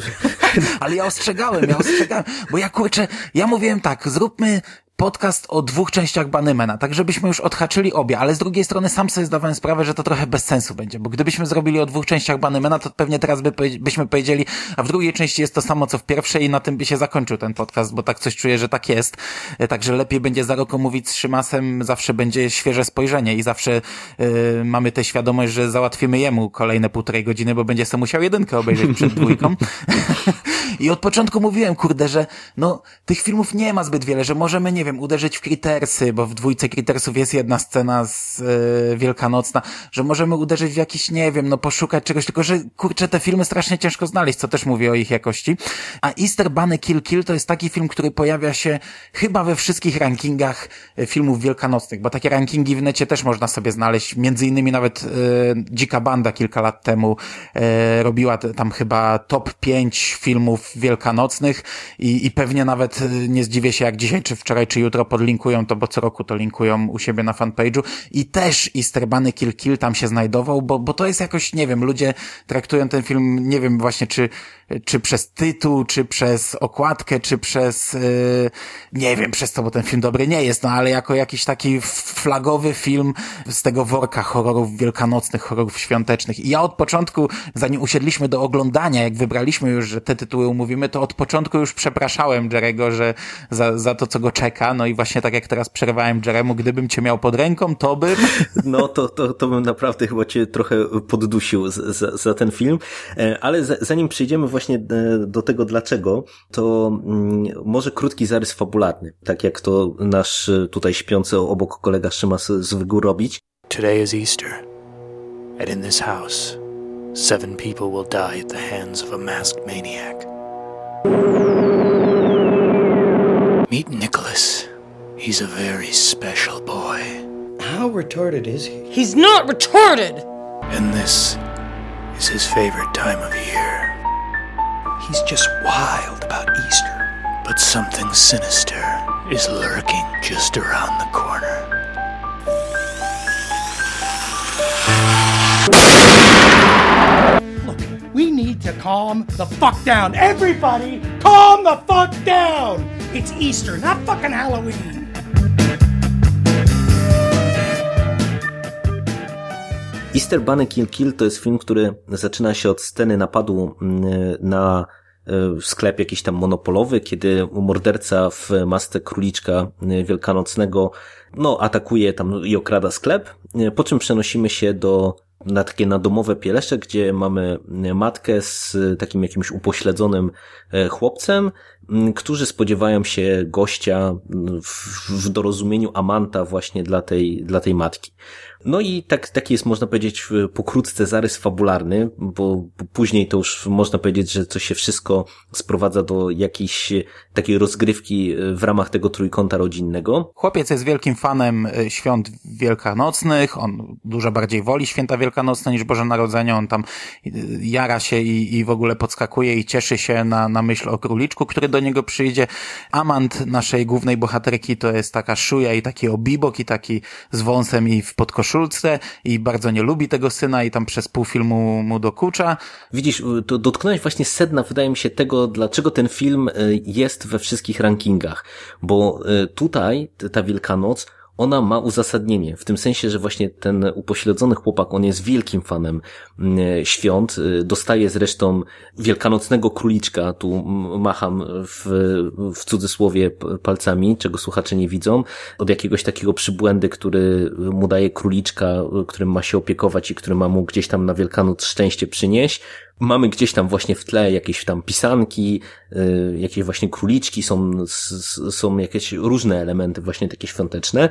Ale ja ostrzegałem, ja ostrzegałem, bo ja kurczę, ja mówiłem tak, zróbmy podcast o dwóch częściach Banymena, tak żebyśmy już odhaczyli obie, ale z drugiej strony sam sobie zdawałem sprawę, że to trochę bez sensu będzie, bo gdybyśmy zrobili o dwóch częściach Banymena, to pewnie teraz by, byśmy powiedzieli, a w drugiej części jest to samo co w pierwszej i na tym by się zakończył ten podcast, bo tak coś czuję, że tak jest. E, Także lepiej będzie za rok mówić z Szymasem, zawsze będzie świeże spojrzenie i zawsze y, mamy tę świadomość, że załatwimy jemu kolejne półtorej godziny, bo będzie sobie musiał jedynkę obejrzeć przed dwójką. I od początku mówiłem, kurde, że no, tych filmów nie ma zbyt wiele, że możemy, nie wiem, uderzyć w Crittersy, bo w dwójce Crittersów jest jedna scena z e, Wielkanocna, że możemy uderzyć w jakiś, nie wiem, no poszukać czegoś, tylko że, kurczę, te filmy strasznie ciężko znaleźć, co też mówię o ich jakości. A Easter Bunny Kill Kill to jest taki film, który pojawia się chyba we wszystkich rankingach e, filmów wielkanocnych, bo takie rankingi w necie też można sobie znaleźć, między innymi nawet e, Dzika Banda kilka lat temu e, robiła tam chyba top 5 filmów wielkanocnych i, i pewnie nawet nie zdziwię się jak dzisiaj, czy wczoraj, czy jutro podlinkują to, bo co roku to linkują u siebie na fanpage'u. I też Easter Bunny Kill Kill tam się znajdował, bo, bo to jest jakoś, nie wiem, ludzie traktują ten film, nie wiem właśnie, czy, czy przez tytuł, czy przez okładkę, czy przez, yy, nie wiem, przez to, bo ten film dobry nie jest, no ale jako jakiś taki flagowy film z tego worka horrorów wielkanocnych, horrorów świątecznych. I ja od początku, zanim usiedliśmy do oglądania, jak wybraliśmy już, że te tytuły umówimy, to od początku już przepraszałem Jerego, że za, za to, co go czeka. No i właśnie tak jak teraz przerwałem Jeremu, gdybym cię miał pod ręką, to bym... No to, to, to bym naprawdę chyba cię trochę poddusił za, za ten film, E, ale za, zanim przejdziemy właśnie e, do tego dlaczego, to mm, może krótki zarys fabularny, tak jak to nasz e, tutaj śpiący obok kolega Szymas zwykł robić. Today is Easter, and in this house, seven people will die at the hands of a masked maniac. Meet Nicholas. He's a very special boy, How retarded is he? He's not retarded! and this is his favorite time of year. He's just wild about Easter. But something sinister is lurking just around the corner. Look, we need to calm the fuck down. Everybody, calm the fuck down. It's Easter, not fucking Halloween. Easter Bunny Kill Kill to jest film, który zaczyna się od sceny napadu mm, na e, sklep jakiś tam monopolowy, kiedy morderca w masce króliczka e, wielkanocnego no, atakuje tam i okrada sklep, e, po czym przenosimy się do na takie nadomowe pielesze, gdzie mamy matkę z takim jakimś upośledzonym chłopcem, którzy spodziewają się gościa m, w, w dorozumieniu Amanta właśnie dla tej, dla tej matki. No i tak, taki jest, można powiedzieć, pokrótce zarys fabularny, bo później to już można powiedzieć, że to się wszystko sprowadza do jakiejś e, takiej rozgrywki e, w ramach tego trójkąta rodzinnego. Chłopiec jest wielkim fanem y, świąt wielkanocnych, on dużo bardziej woli święta wielkanocne niż Boże Narodzenie, on tam y, jara się i, i w ogóle podskakuje i cieszy się na, na myśl o króliczku, który do niego przyjdzie. Amant naszej głównej bohaterki to jest taka szuja i taki obibok i taki z wąsem i w podkoszulce i bardzo nie lubi tego syna i tam przez pół filmu mu dokucza. Widzisz, to dotknąłeś właśnie sedna, wydaje mi się, tego, dlaczego ten film y, jest we wszystkich rankingach. Bo y, tutaj ta Wielkanoc, ona ma uzasadnienie. W tym sensie, że właśnie ten upośledzony chłopak, on jest wielkim fanem y, świąt. y, Dostaje zresztą wielkanocnego króliczka, tu macham w, w cudzysłowie palcami, czego słuchacze nie widzą, od jakiegoś takiego przybłędy, który mu daje króliczka, którym ma się opiekować i który ma mu gdzieś tam na Wielkanoc szczęście przynieść. Mamy gdzieś tam właśnie w tle jakieś tam pisanki, y, jakieś właśnie króliczki, są, są jakieś różne elementy właśnie takie świąteczne.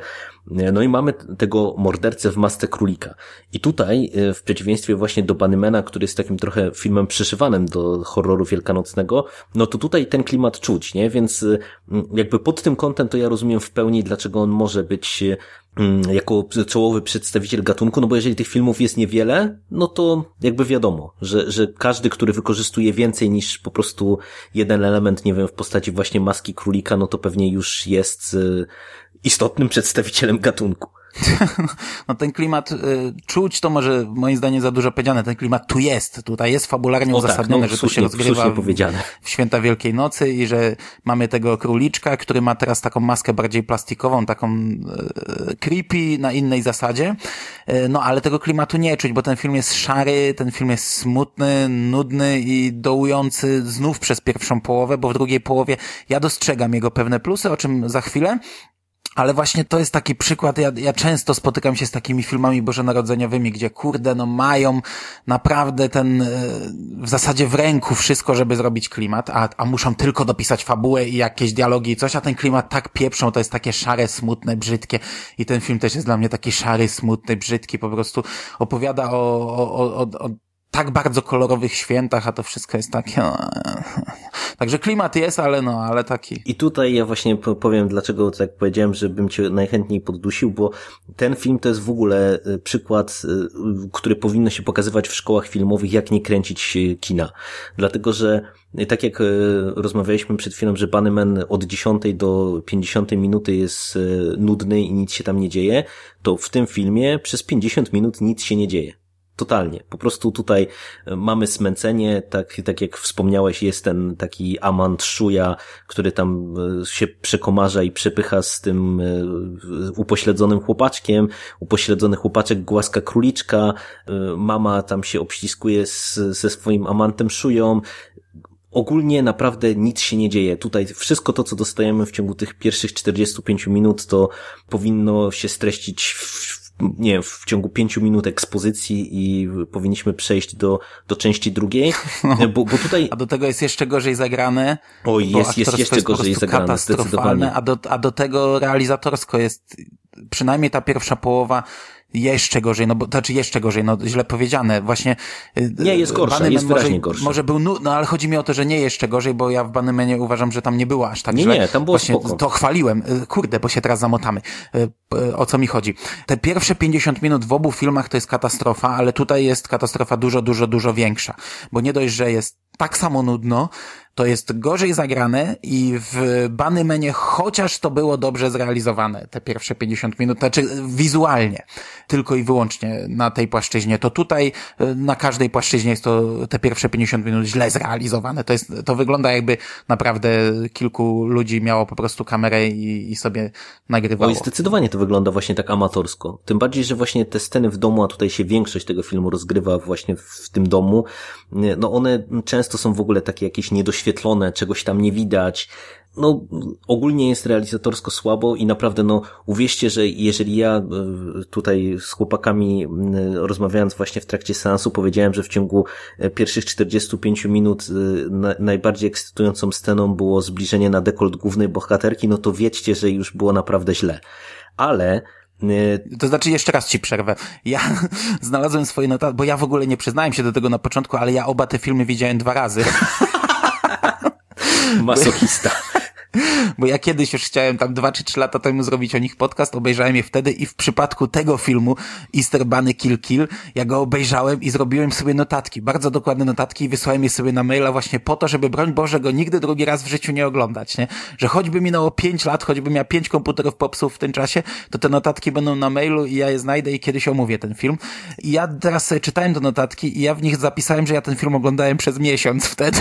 No i mamy tego mordercę w masce królika. I tutaj, y, w przeciwieństwie właśnie do Bunymana, który jest takim trochę filmem przyszywanym do horroru wielkanocnego, no to tutaj ten klimat czuć, nie? Więc y, jakby pod tym kątem to ja rozumiem w pełni, dlaczego on może być jako czołowy przedstawiciel gatunku, no bo jeżeli tych filmów jest niewiele, no to jakby wiadomo, że, że każdy, który wykorzystuje więcej niż po prostu jeden element, nie wiem, w postaci właśnie maski królika, no to pewnie już jest y, istotnym przedstawicielem gatunku. No ten klimat y, czuć to może moim zdaniem za dużo powiedziane. Ten klimat tu jest. Tutaj jest fabularnie O tak, uzasadnione, no, że tu się rozgrywa słusznie w, powiedziane. w święta Wielkiej Nocy i że mamy tego króliczka, który ma teraz taką maskę bardziej plastikową, taką e, creepy na innej zasadzie. E, no ale tego klimatu nie czuć, bo ten film jest szary, ten film jest smutny, nudny i dołujący znów przez pierwszą połowę, bo w drugiej połowie ja dostrzegam jego pewne plusy, o czym za chwilę. Ale właśnie to jest taki przykład, ja, ja często spotykam się z takimi filmami bożonarodzeniowymi, gdzie kurde, no mają naprawdę ten, e, w zasadzie w ręku wszystko, żeby zrobić klimat, a, a muszą tylko dopisać fabułę i jakieś dialogi i coś, a ten klimat tak pieprzą, to jest takie szare, smutne, brzydkie. I ten film też jest dla mnie taki szary, smutny, brzydki, po prostu opowiada o, o, o, o, o tak bardzo kolorowych świętach, a to wszystko jest takie, no, Także klimat jest, ale no, ale taki. I tutaj ja właśnie po- powiem, dlaczego tak powiedziałem, że bym cię najchętniej poddusił, bo ten film to jest w ogóle y, przykład, y, który powinno się pokazywać w szkołach filmowych, jak nie kręcić kina. Dlatego, że tak jak y, rozmawialiśmy przed chwilą, że Bunnyman od 10 do 50 minuty jest nudny i nic się tam nie dzieje, to w tym filmie przez 50 minut nic się nie dzieje. Totalnie. Po prostu tutaj e, mamy smęcenie, tak, tak jak wspomniałeś, jest ten taki Amant Szuja, który tam e, się przekomarza i przepycha z tym e, upośledzonym chłopaczkiem. Upośledzony chłopaczek głaska króliczka, mama tam się obściskuje z, ze swoim amantem Szują. Ogólnie naprawdę nic się nie dzieje. Tutaj wszystko to, co dostajemy w ciągu tych pierwszych 45 minut, to powinno się streścić w, nie wiem, w ciągu pięciu minut ekspozycji i powinniśmy przejść do, do części drugiej, bo, bo tutaj... A do tego jest jeszcze gorzej zagrane. Oj, jest, jest jeszcze po gorzej zagrane, zdecydowanie. A do, a do tego realizatorsko jest przynajmniej ta pierwsza połowa jeszcze gorzej, no bo, znaczy jeszcze gorzej, no źle powiedziane, właśnie. y, Nie, jest gorsza, Bunnyman jest może, wyraźnie gorsza. Może był, nu- no ale chodzi mi o to, że nie jeszcze gorzej, bo ja w Bannymanie uważam, że tam nie było aż tak Nie, źle. nie, tam było Właśnie spoko. to chwaliłem, Y, kurde, bo się teraz zamotamy. Y, O co mi chodzi? Te pierwsze 50 minut w obu filmach to jest katastrofa, ale tutaj jest katastrofa dużo, dużo, dużo większa, bo nie dość, że jest tak samo nudno, to jest gorzej zagrane i w Bannymanie chociaż to było dobrze zrealizowane, te pierwsze 50 minut, znaczy wizualnie, tylko i wyłącznie na tej płaszczyźnie, to tutaj y, na każdej płaszczyźnie jest to te pierwsze 50 minut źle zrealizowane. To jest, to wygląda jakby naprawdę kilku ludzi miało po prostu kamerę i, i sobie nagrywało. Oj, zdecydowanie to wygląda właśnie tak amatorsko. Tym bardziej, że właśnie te sceny w domu, a tutaj się większość tego filmu rozgrywa właśnie w tym domu, no one często są w ogóle takie jakieś niedoświetlone, czegoś tam nie widać. No, ogólnie jest realizatorsko słabo i naprawdę, no, uwierzcie, że jeżeli ja e, tutaj z chłopakami m, rozmawiając właśnie w trakcie seansu powiedziałem, że w ciągu e, pierwszych 45 minut e, na, najbardziej ekscytującą sceną było zbliżenie na dekolt głównej bohaterki, no to wiedzcie, że już było naprawdę źle. Ale e, To znaczy, jeszcze raz ci przerwę. Ja znalazłem swoje notatki, bo ja w ogóle nie przyznałem się do tego na początku, ale ja oba te filmy widziałem dwa razy. masochista. Bo ja kiedyś już chciałem tam dwa czy trzy lata temu zrobić o nich podcast, obejrzałem je wtedy i w przypadku tego filmu Easter Bunny Kill Kill, ja go obejrzałem i zrobiłem sobie notatki, bardzo dokładne notatki i wysłałem je sobie na maila właśnie po to, żeby broń Boże go nigdy drugi raz w życiu nie oglądać, nie? Że choćby minęło pięć lat, choćbym miał pięć komputerów popsuł w tym czasie, to te notatki będą na mailu i ja je znajdę i kiedyś omówię ten film. I ja teraz czytałem te notatki i ja w nich zapisałem, że ja ten film oglądałem przez miesiąc wtedy.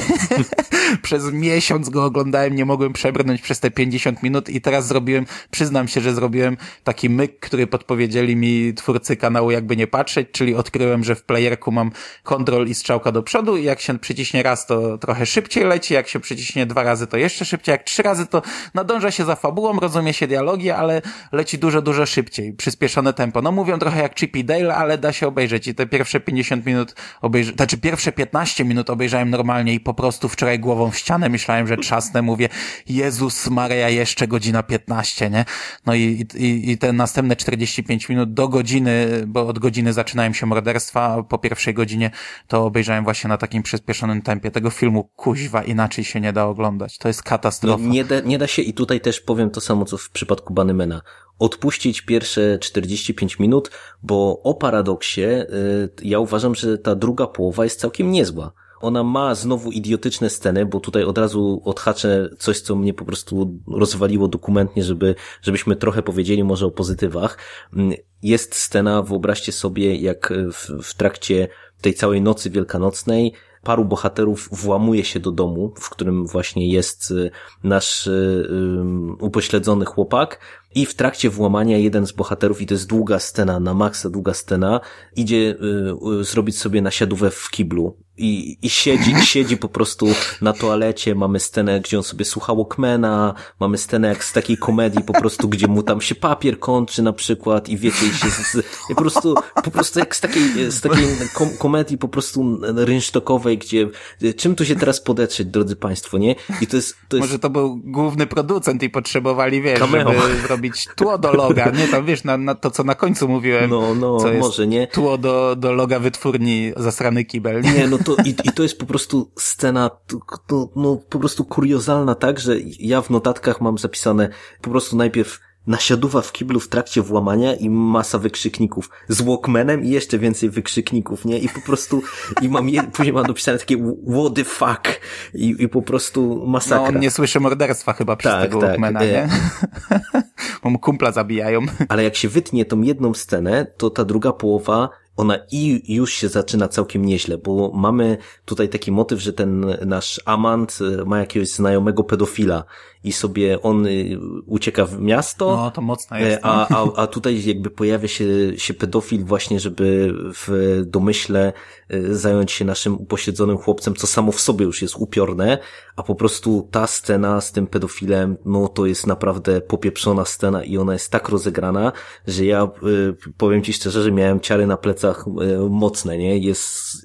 Przez miesiąc go oglądałem, nie mogłem przebrnąć przez te 50 minut i teraz zrobiłem, przyznam się, że zrobiłem taki myk, który podpowiedzieli mi twórcy kanału jakby nie patrzeć, czyli odkryłem, że w playerku mam kontrol i strzałka do przodu i jak się przyciśnie raz, to trochę szybciej leci, jak się przyciśnie dwa razy, to jeszcze szybciej, jak trzy razy, to nadąża się za fabułą, rozumie się dialogi, ale leci dużo, dużo szybciej, przyspieszone tempo. No mówią trochę jak Chip i Dale, ale da się obejrzeć i te pierwsze 50 minut obejrzałem, znaczy pierwsze 15 minut obejrzałem normalnie i po prostu wczoraj głową w ścianę myślałem, że trzasnę, mówię, Jezus Maria, jeszcze godzina 15, nie? No i, i, i te następne 45 minut do godziny, bo od godziny zaczynają się morderstwa, po pierwszej godzinie to obejrzałem właśnie na takim przyspieszonym tempie. Tego filmu kuźwa inaczej się nie da oglądać. To jest No, katastrofa. nie, da, nie da się i tutaj też powiem to samo, co w przypadku Banymena. Odpuścić pierwsze 45 minut, bo o paradoksie y, ja uważam, że ta druga połowa jest całkiem niezła. Ona ma znowu idiotyczne sceny, bo tutaj od razu odhaczę coś, co mnie po prostu rozwaliło dokumentnie, żeby, żebyśmy trochę powiedzieli może o pozytywach. Mm, Jest scena, wyobraźcie sobie, jak w, w trakcie tej całej nocy wielkanocnej paru bohaterów włamuje się do domu, w którym właśnie jest y, nasz y, upośledzony chłopak i w trakcie włamania jeden z bohaterów, i to jest długa scena, na maksa długa scena, idzie y, y, zrobić sobie nasiadówę w kiblu i, i siedzi, siedzi po prostu na toalecie, mamy scenę, gdzie on sobie słucha Walkmana, mamy scenę jak z takiej komedii po prostu, gdzie mu tam się papier kończy na przykład i wiecie, i się z, z, i po prostu, po prostu jak z takiej, z takiej kom, komedii po prostu rynsztokowej, gdzie czym tu się teraz podetrzeć, drodzy państwo, nie? I to jest, to jest Może to był główny producent i potrzebowali, wiesz, Cameo. żeby zrobić tło do loga, nie? Tam wiesz, na, na to, co na końcu mówiłem. No, no, co jest może, nie? Tło do, do loga wytwórni zasrany kibel. Nie, no to i, i to jest po prostu scena, to, no po prostu kuriozalna, tak, że ja w notatkach mam zapisane po prostu najpierw nasiaduwa w kiblu w trakcie włamania i masa wykrzykników z Walkmanem i jeszcze więcej wykrzykników, nie? I po prostu, i mam je, później mam dopisane takie what the fuck i, i po prostu No, masakra. on nie słyszy morderstwa chyba przez Tak, tego tak, Walkmana, e. nie? Bo mu kumpla zabijają. Ale jak się wytnie tą jedną scenę, to ta druga połowa, ona i już się zaczyna całkiem nieźle, bo mamy tutaj taki motyw, że ten nasz amant y, ma jakiegoś znajomego pedofila i sobie on y, ucieka w miasto. No, to mocno jest. E, A, a, a tutaj jakby pojawia się, się pedofil właśnie, żeby w domyśle y, zająć się naszym upośledzonym chłopcem, co samo w sobie już jest upiorne, a po prostu ta scena z tym pedofilem, no to jest naprawdę popieprzona scena i ona jest tak rozegrana, że ja y, powiem ci szczerze, że miałem ciary na plecach y, mocne, nie? Jest,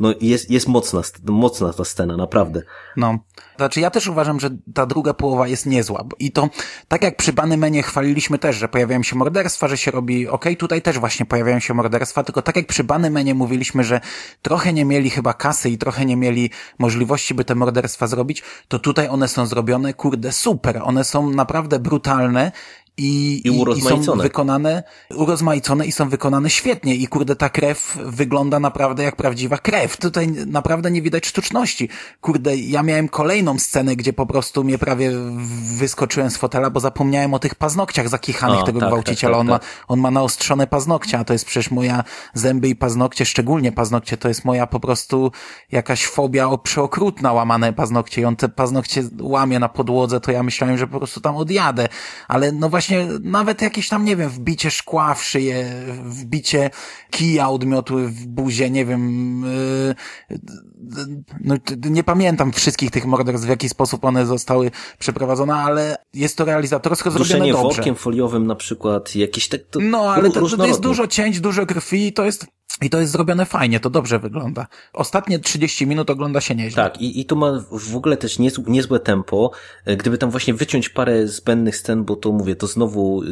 no jest, jest mocna, mocna ta scena, naprawdę. No. Znaczy ja też uważam, że ta druga połowa jest niezła. I to tak jak przy Banymenie chwaliliśmy też, że pojawiają się morderstwa, że się robi okej, tutaj też właśnie pojawiają się morderstwa, tylko tak jak przy Banymenie mówiliśmy, że trochę nie mieli chyba kasy i trochę nie mieli możliwości, by te morderstwa zrobić, to tutaj one są zrobione, kurde, super. One są naprawdę brutalne i, I i są wykonane, urozmaicone i są wykonane świetnie i kurde ta krew wygląda naprawdę jak prawdziwa krew. Tutaj naprawdę nie widać sztuczności. Kurde, ja miałem kolejną scenę, gdzie po prostu mnie prawie wyskoczyłem z fotela, bo zapomniałem o tych paznokciach zakichanych O, tego tak, gwałciciela. tak, on, tak, ma, on ma naostrzone paznokcie, a to jest przecież moja zęby i paznokcie, szczególnie paznokcie, to jest moja po prostu jakaś fobia o przeokrutna łamane paznokcie i on te paznokcie łamie na podłodze, to ja myślałem, że po prostu tam odjadę. Ale no właśnie właśnie nawet jakieś tam, nie wiem, wbicie szkła w szyję, wbicie kija od miotły w buzie, nie wiem, yy, no, nie pamiętam wszystkich tych morderstw, w jaki sposób one zostały przeprowadzone, ale jest to realizatorsko zrobione Duszenie dobrze. workiem foliowym na przykład, jakieś tak... To No, ale to, to jest dużo cięć, dużo krwi i to jest, i to jest zrobione fajnie, to dobrze wygląda. Ostatnie 30 minut ogląda się nieźle. Tak, i, i to ma w ogóle też niez, niezłe tempo. E, Gdyby tam właśnie wyciąć parę zbędnych scen, bo to mówię, to znowu y,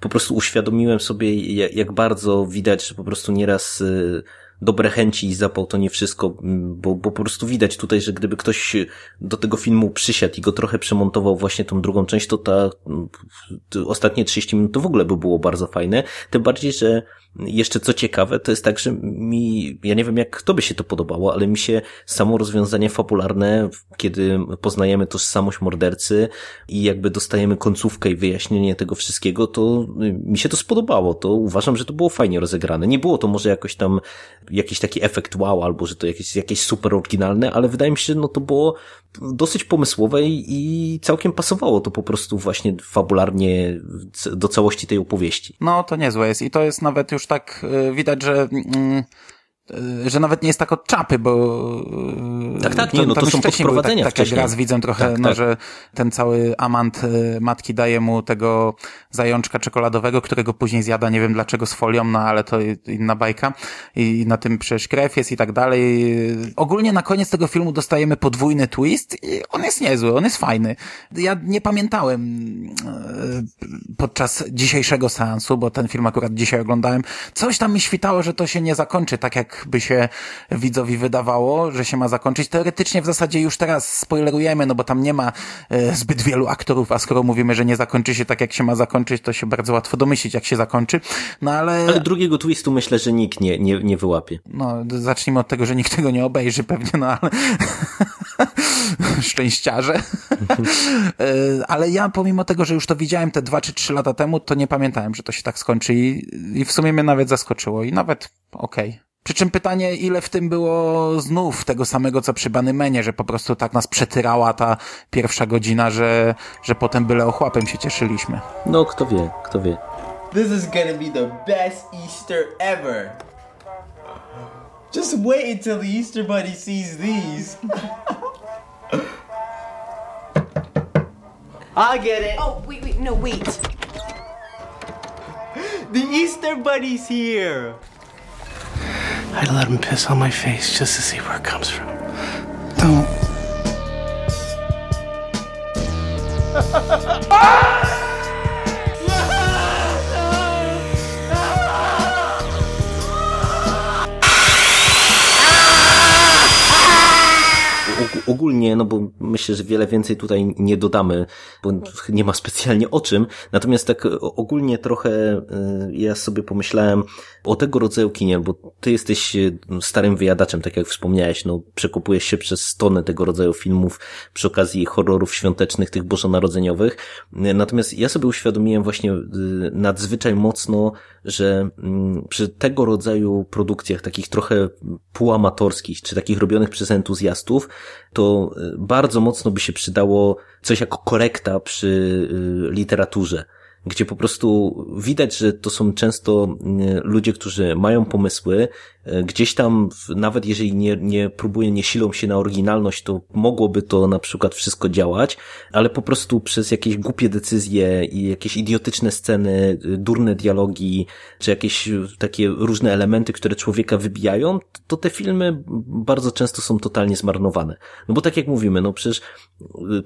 po prostu uświadomiłem sobie, jak, jak bardzo widać, że po prostu nieraz y, dobre chęci i zapał to nie wszystko, bo, bo po prostu widać tutaj, że gdyby ktoś do tego filmu przysiadł i go trochę przemontował właśnie tą drugą część, to ta ostatnie 30 minut to w ogóle by było bardzo fajne. Tym bardziej, że jeszcze co ciekawe, to jest tak, że mi, ja nie wiem jak tobie się to podobało, ale mi się samo rozwiązanie fabularne, kiedy poznajemy tożsamość mordercy i jakby dostajemy końcówkę i wyjaśnienie tego wszystkiego, to y, mi się to spodobało. To uważam, że to było fajnie rozegrane. Nie było to może jakoś tam jakiś taki efekt wow, albo że to jakieś, jakieś super oryginalne, ale wydaje mi się, że no to było dosyć pomysłowe i całkiem pasowało to po prostu właśnie fabularnie do całości tej opowieści. No, to niezłe jest i to jest nawet już tak y, widać, że mm, że nawet nie jest tak od czapy, bo y, Tak, tak, nie, no to tam są wcześniej były podprowadzenia tak, tak wcześniej. raz widzę trochę, Tak, no, tak. że ten cały amant y, matki daje mu tego zajączka czekoladowego, którego później zjada, nie wiem dlaczego z folią, no ale to inna bajka i na tym przecież krew jest i tak dalej. Ogólnie na koniec tego filmu dostajemy podwójny twist i on jest niezły, on jest fajny. Ja nie pamiętałem podczas dzisiejszego seansu, bo ten film akurat dzisiaj oglądałem, coś tam mi świtało, że to się nie zakończy tak, jak by się widzowi wydawało, że się ma zakończyć. Teoretycznie w zasadzie już teraz spoilerujemy, no bo tam nie ma e, zbyt wielu aktorów, a skoro mówimy, że nie zakończy się tak, jak się ma zakończyć, to się bardzo łatwo domyślić, jak się zakończy. No ale, Ale drugiego twistu myślę, że nikt nie, nie, nie wyłapie. no zacznijmy od tego, że nikt tego nie obejrzy pewnie, no ale szczęściarze. E, ale ja pomimo tego, że już to widziałem te dwa czy trzy lata temu, to nie pamiętałem, że to się tak skończy i, i w sumie mnie nawet zaskoczyło i nawet okej. Przy czym pytanie, ile w tym było znów tego samego, co przy Banymenie, że po prostu tak nas przetyrała ta pierwsza godzina, że, że potem byle ochłapem się cieszyliśmy. No, kto wie, kto wie. This is gonna be the best Easter ever. Just wait until the Easter Bunny sees these. I get it. Oh, wait, wait, no, wait. The Easter Bunny's here. I'd let him piss on my face just to see where it comes from. Don't. Og- ogólnie, no bo myślę, że wiele więcej tutaj nie dodamy, bo nie ma specjalnie o czym. Natomiast tak ogólnie trochę y, ja sobie pomyślałem o tego rodzaju kinie, bo ty jesteś y, starym wyjadaczem, tak jak wspomniałeś, no przekopujesz się przez tonę tego rodzaju filmów przy okazji horrorów świątecznych, tych bożonarodzeniowych. Y, Natomiast ja sobie uświadomiłem właśnie y, nadzwyczaj mocno, że mm, przy tego rodzaju produkcjach, takich trochę półamatorskich, czy takich robionych przez entuzjastów, to bardzo mocno by się przydało coś jako korekta przy literaturze gdzie po prostu widać, że to są często y, ludzie, którzy mają pomysły, y, gdzieś tam, nawet jeżeli nie, nie próbują, nie silą się na oryginalność, to mogłoby to na przykład wszystko działać, ale po prostu przez jakieś głupie decyzje i jakieś idiotyczne sceny, y, durne dialogi, czy jakieś y, takie różne elementy, które człowieka wybijają, to te filmy bardzo często są totalnie zmarnowane. No bo tak jak mówimy, no przecież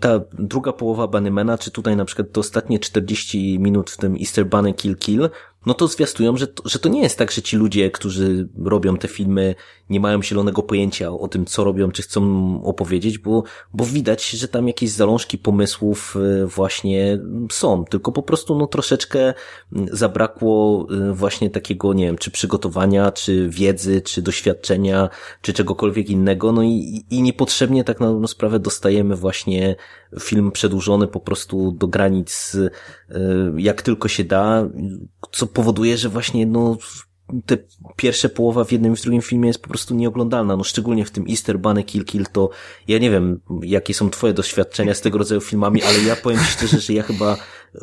ta druga połowa Bunnymana, czy tutaj na przykład te ostatnie 40 minut w tym Easter Bunny Kill Kill, no to zwiastują, że to, że to nie jest tak, że ci ludzie, którzy robią te filmy, nie mają zielonego pojęcia o tym, co robią, czy chcą opowiedzieć, bo, bo widać, że tam jakieś zalążki pomysłów y, właśnie są, tylko po prostu no troszeczkę zabrakło y, właśnie takiego, nie wiem, czy przygotowania, czy wiedzy, czy doświadczenia, czy czegokolwiek innego, no i, i niepotrzebnie tak na sprawę dostajemy właśnie film przedłużony po prostu do granic, y, jak tylko się da, co powoduje, że właśnie no te pierwsze połowa w jednym i w drugim filmie jest po prostu nieoglądalna, no szczególnie w tym Easter Bunny Kill Kill to ja nie wiem, jakie są twoje doświadczenia z tego rodzaju filmami, ale ja powiem szczerze, że ja chyba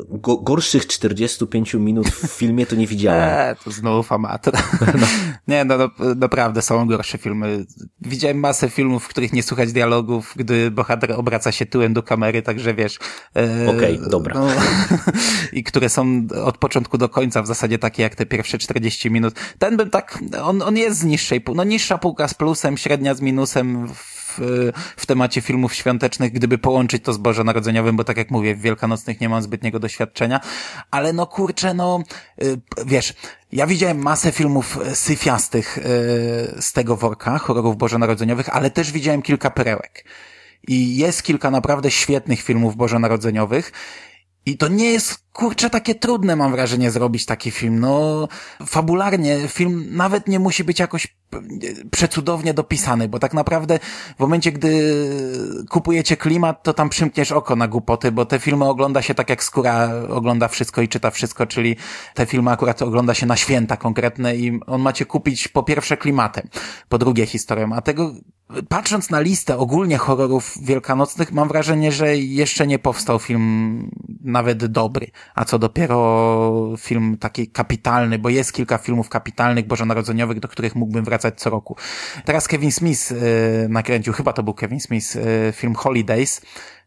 go, gorszych 45 minut w filmie to nie widziałem. Eee, to znów amator. No. nie, no, no naprawdę są gorsze filmy. Widziałem masę filmów, w których nie słuchać dialogów, gdy bohater obraca się tyłem do kamery, także wiesz. E, Okej, okay, dobra. No, I które są od początku do końca w zasadzie takie jak te pierwsze 40 minut. Ten bym tak, on, on jest z niższej, no niższa półka z plusem, średnia z minusem w, w temacie filmów świątecznych, gdyby połączyć to z Bożonarodzeniowym, bo tak jak mówię, w Wielkanocnych nie mam zbytniego doświadczenia, ale no kurczę, no y, wiesz, ja widziałem masę filmów syfiastych y, z tego worka, horrorów bożonarodzeniowych, ale też widziałem kilka perełek. I jest kilka naprawdę świetnych filmów bożonarodzeniowych. I to nie jest, kurczę, takie trudne, mam wrażenie, zrobić taki film. No, fabularnie film nawet nie musi być jakoś przecudownie dopisany, bo tak naprawdę w momencie, gdy kupujecie klimat, to tam przymkniesz oko na głupoty, bo te filmy ogląda się tak jak skóra ogląda wszystko i czyta wszystko, czyli te filmy akurat ogląda się na święta konkretne i on macie kupić po pierwsze klimatem, po drugie historią, a tego patrząc na listę ogólnie horrorów wielkanocnych, mam wrażenie, że jeszcze nie powstał film nawet dobry, a co dopiero film taki kapitalny, bo jest kilka filmów kapitalnych bożonarodzeniowych, do których mógłbym wracać co roku. Teraz Kevin Smith yy, nakręcił, chyba to był Kevin Smith, yy, film Holidays,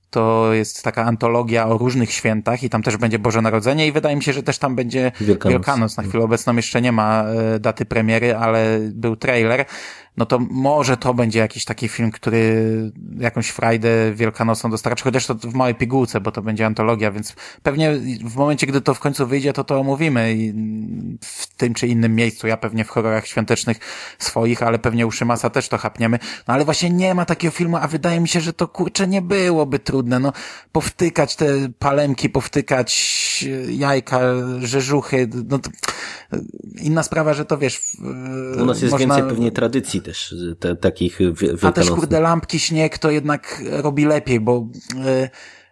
to jest taka antologia o różnych świętach i tam też będzie Boże Narodzenie i wydaje mi się, że też tam będzie Wielkanoc. Wielkanoc. Na chwilę obecną jeszcze nie ma e, daty premiery, ale był trailer no to może to będzie jakiś taki film, który jakąś frajdę wielkanocną dostarczy, chociaż to w małej pigułce, bo to będzie antologia, więc pewnie w momencie, gdy to w końcu wyjdzie, to to omówimy w tym czy innym miejscu. Ja pewnie w horrorach świątecznych swoich, ale pewnie u Szymasa też to chapniemy. No ale właśnie nie ma takiego filmu, a wydaje mi się, że to kurczę nie byłoby trudne. No powtykać te palemki, powtykać jajka, rzeżuchy, no to inna sprawa, że to wiesz... U nas jest można... więcej pewnie tradycji też te, takich wielkanocnych. A też kurde lampki, śnieg to jednak robi lepiej, bo y,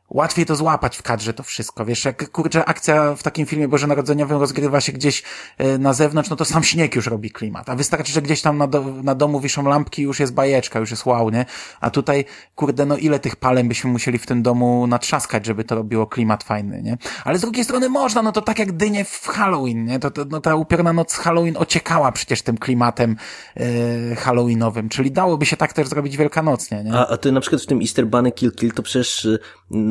łatwiej to złapać w kadrze to wszystko. Wiesz, jak kurczę akcja w takim filmie bożonarodzeniowym rozgrywa się gdzieś e, na zewnątrz, no to sam śnieg już robi klimat. A wystarczy, że gdzieś tam na, do, na domu wiszą lampki już jest bajeczka, już jest wow, nie? A tutaj, kurde, no ile tych palem byśmy musieli w tym domu natrzaskać, żeby to robiło klimat fajny, nie? Ale z drugiej strony można, no to tak jak dynie w Halloween, nie? To, to no ta upiorna noc Halloween ociekała przecież tym klimatem e, halloweenowym, czyli dałoby się tak też zrobić wielkanocnie, nie? A, a ty na przykład w tym Easter Bunny Kill Kill to przecież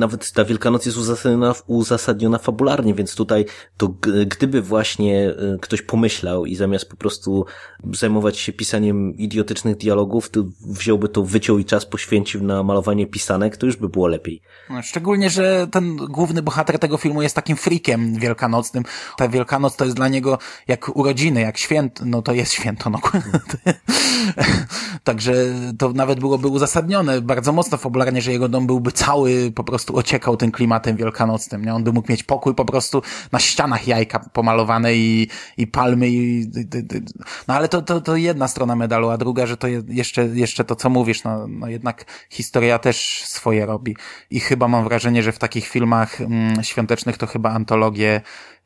nawet ta Wielkanoc jest uzasadniona, uzasadniona fabularnie, więc tutaj to gdyby właśnie e, ktoś pomyślał i zamiast po prostu zajmować się pisaniem idiotycznych dialogów, to wziąłby to, wyciął i czas poświęcił na malowanie pisanek, to już by było lepiej. Szczególnie, że ten główny bohater tego filmu jest takim freakiem wielkanocnym. Ta Wielkanoc to jest dla niego jak urodziny, jak święto, no to jest święto, no. Także to nawet byłoby uzasadnione bardzo mocno fabularnie, że jego dom byłby cały po prostu ociekał tym klimatem wielkanocnym, nie? On by mógł mieć pokój po prostu na ścianach jajka pomalowane i, i palmy i, no ale to, to, to jedna strona medalu, a druga, że to jeszcze, jeszcze to, co mówisz, no, no jednak historia też swoje robi i chyba mam wrażenie, że w takich filmach mm, świątecznych to chyba antologie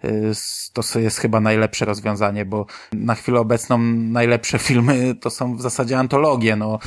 y, to jest chyba najlepsze rozwiązanie, bo na chwilę obecną najlepsze filmy to są w zasadzie antologie, no.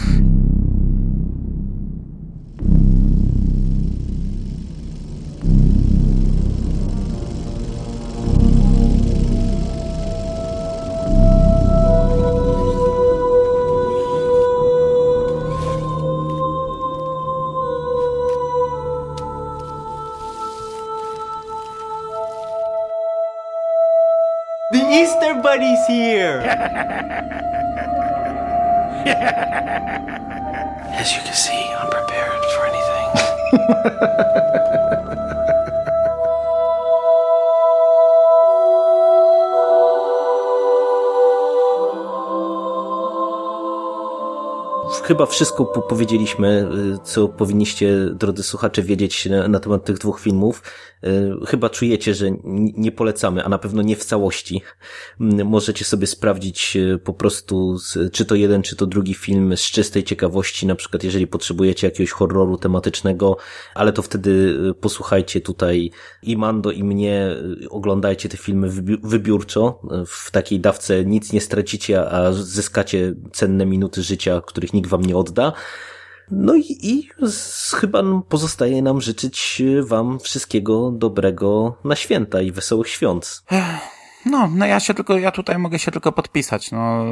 Everybody's here! As you can see, I'm prepared for anything. chyba wszystko powiedzieliśmy, y, co powinniście, drodzy słuchacze, wiedzieć na, na, temat tych dwóch filmów. Y, chyba czujecie, że nie polecamy, a na pewno nie w całości. Mm, możecie sobie sprawdzić y, po prostu, czy to jeden, czy to drugi film z czystej ciekawości, na przykład jeżeli potrzebujecie jakiegoś horroru tematycznego, ale to wtedy posłuchajcie tutaj i Mando, i mnie, oglądajcie te filmy wybiórczo. W takiej dawce nic nie stracicie, a zyskacie cenne minuty życia, których nikt wam nie odda. No i, i z, chyba pozostaje nam życzyć wam wszystkiego dobrego na święta i wesołych świąt. No, no ja się tylko, ja tutaj mogę się tylko podpisać. No,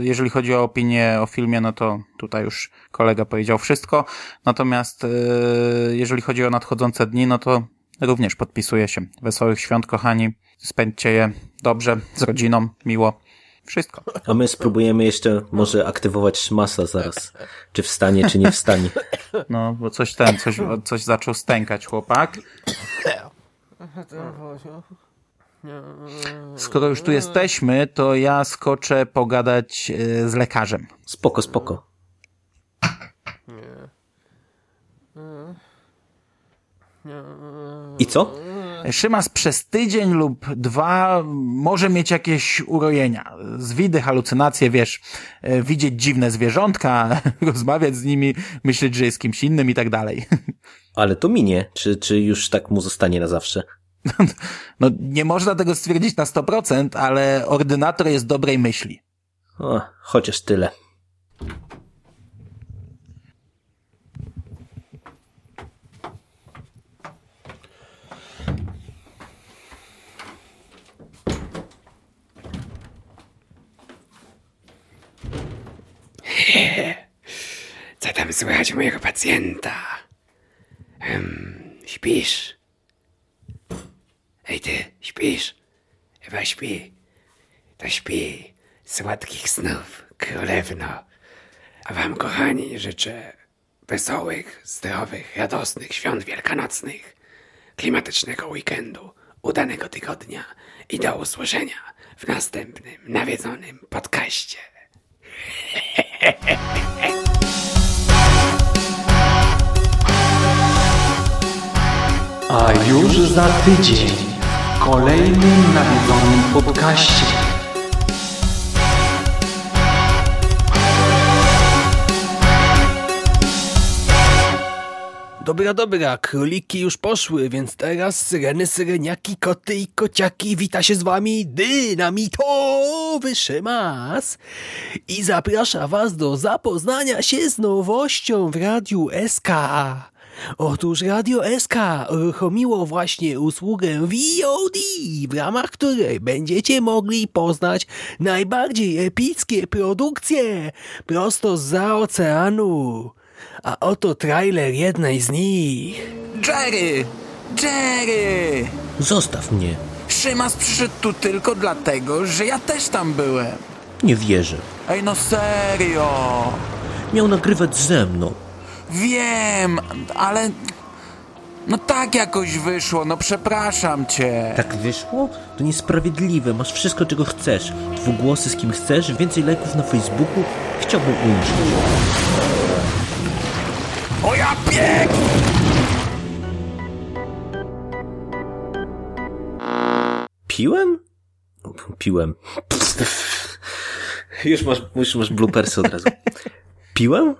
jeżeli chodzi o opinię o filmie, no to tutaj już kolega powiedział wszystko. Natomiast yy, jeżeli chodzi o nadchodzące dni, no to również podpisuję się. Wesołych świąt, kochani. Spędźcie je dobrze, z rodziną, miło. Wszystko. A my spróbujemy jeszcze może aktywować masa zaraz. Czy wstanie, czy nie wstanie. No, bo coś ten, coś, coś zaczął stękać chłopak. Skoro już tu jesteśmy, to ja skoczę pogadać e, z lekarzem. Spoko, spoko. I co? Szymas przez tydzień lub dwa może mieć jakieś urojenia. Zwidy, halucynacje, wiesz, e, widzieć dziwne zwierzątka, rozmawiać z nimi, myśleć, że jest kimś innym i tak dalej. Ale to minie. Czy, czy już tak mu zostanie na zawsze? No, nie można tego stwierdzić na 100%, ale ordynator jest dobrej myśli. O, chociaż tyle. Słychać u mojego pacjenta? Um, śpisz? Ej ty, śpisz? Chyba śpi. To śpi. Słodkich snów, królewno. A wam, kochani, życzę wesołych, zdrowych, radosnych świąt wielkanocnych, klimatycznego weekendu, udanego tygodnia i do usłyszenia w następnym nawiedzonym podcaście. A już za tydzień w kolejnym nawiedzonym podcaście. Dobra, dobra, króliki już poszły, więc teraz syreny, syreniaki, koty i kociaki wita się z wami dynamitowy Szymas i zaprasza was do zapoznania się z nowością w Radiu SK. Otóż Radio SK uruchomiło właśnie usługę VOD, w ramach której będziecie mogli poznać najbardziej epickie produkcje prosto z oceanu. A oto trailer jednej z nich. Jerry! Jerry! Zostaw mnie. Szymas przyszedł tu tylko dlatego, że ja też tam byłem. Nie wierzę. Ej, no serio! Miał nagrywać ze mną. Wiem, ale... No tak jakoś wyszło, no przepraszam cię. Tak wyszło? To niesprawiedliwe. Masz wszystko, czego chcesz. Dwugłosy z kim chcesz, więcej lajków na Facebooku. Chciałbym umrzeć. O ja bieg! Piłem? Piłem. Już masz, już masz bloopersy od razu. Piłem?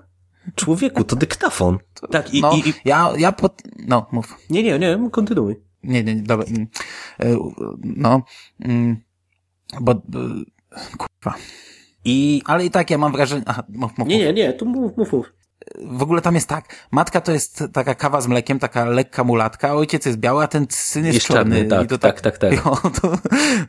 Człowieku, to dyktafon. Tak, i, no, i, i... ja, ja pod... No, mów. Nie, nie, nie, kontynuuj. Nie, nie, dobra. No, bo... Kurwa. I... Ale i tak ja mam wrażenie... Aha, mów, mów, nie, nie, nie, to mów, mów, mów. W ogóle tam jest tak, matka to jest taka kawa z mlekiem, taka lekka mulatka, a ojciec jest biały, a ten syn jest, jest czarny. czarny. Tak, I to tak, tak, tak. tak. to, to,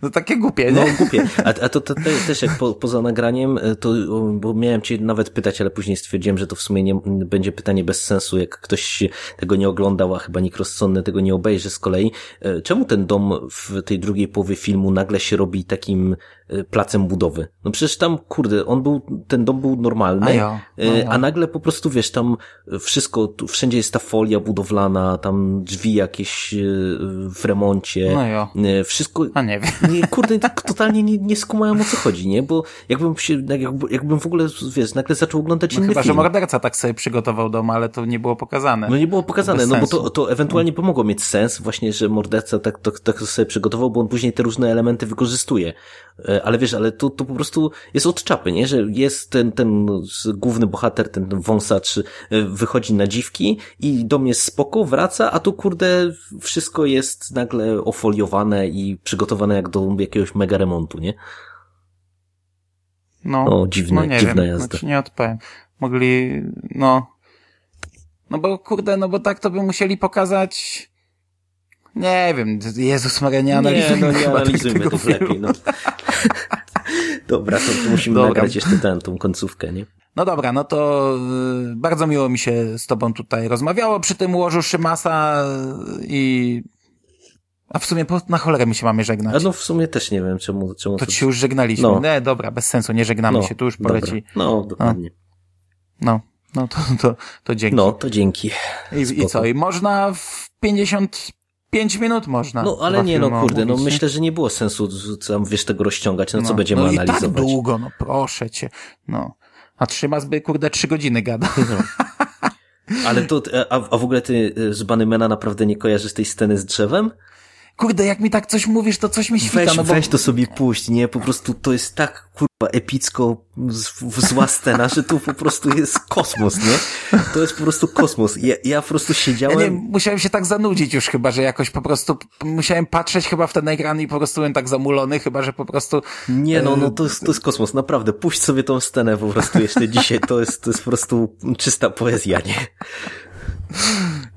to takie głupie, No nie? głupie. A, a to, to, to też jak po, poza nagraniem, to, bo miałem cię nawet pytać, ale później stwierdziłem, że to w sumie nie, będzie pytanie bez sensu, jak ktoś tego nie oglądał, a chyba nikt rozsądny tego nie obejrzy z kolei. Czemu ten dom w tej drugiej połowie filmu nagle się robi takim placem budowy? No przecież tam, kurde, on był, ten dom był normalny, a, jo, no jo. a nagle po prostu, wiesz, tam wszystko, tu wszędzie jest ta folia budowlana, tam drzwi jakieś w remoncie. No jo. Wszystko. A nie wiem. Nie, kurde, tak totalnie nie, nie skumałem o co chodzi, nie? Bo jakbym się, jakby, jakbym w ogóle, wiesz, nagle zaczął oglądać no inny chyba, film. że morderca tak sobie przygotował dom, ale to nie było pokazane. No nie było pokazane, Bez no sensu. bo to, to ewentualnie pomogło mieć sens właśnie, że morderca tak, tak, tak sobie przygotował, bo on później te różne elementy wykorzystuje. Ale wiesz, ale to, to po prostu jest od czapy, nie? Że jest ten, ten główny bohater, ten wąsacz wychodzi na dziwki i dom jest spoko, wraca, a tu kurde wszystko jest nagle ofoliowane i przygotowane jak do jakiegoś mega remontu, nie? No, o, dziwne, no nie dziwna wiem, jazda. Znaczy nie odpowiem. Mogli, no, No bo kurde, no bo tak to by musieli pokazać... Nie wiem, Jezus Maria, nie Nie, analizujmy no nie analizujmy tego to filmu. lepiej, no. Dobra, to, to musimy Dobra. nagrać jeszcze ten, tą końcówkę, nie? No dobra, no to y, bardzo miło mi się z tobą tutaj rozmawiało przy tym łożu Szymasa i... A w sumie po, na cholerę mi się mamy żegnać. A no w sumie też nie wiem, czemu... czemu To ci się już żegnaliśmy. No. Nie, dobra, bez sensu, nie żegnamy No, się, tu już dobra. poleci. No, dokładnie. No, no to, to, to dzięki. No, to dzięki. I, I co, i można w 55 minut można. No, ale nie, no kurde, no omówić, myślę, że nie było sensu tam, wiesz, tego rozciągać, no, co będziemy no analizować. i tak długo, no proszę cię. No. A trzymas by, kurde, trzy godziny gada. Ale to, a, a w ogóle ty e, z Banymena naprawdę nie kojarzysz tej sceny z drzewem? Kurde, jak mi tak coś mówisz, to coś mi świta, Weź, no bo... weź to sobie puść, nie? Po prostu to jest tak, kurwa, epicko zła scena, że tu po prostu jest kosmos, nie? To jest po prostu kosmos. Ja, ja po prostu Ja siedziałem... nie, musiałem się tak zanudzić już chyba, że jakoś po prostu musiałem patrzeć chyba w ten ekran i po prostu byłem tak zamulony, chyba, że po prostu... Nie, no, no to jest, to jest kosmos, naprawdę. Puść sobie tą scenę po prostu jeszcze dzisiaj. To jest, to jest po prostu czysta poezja, nie?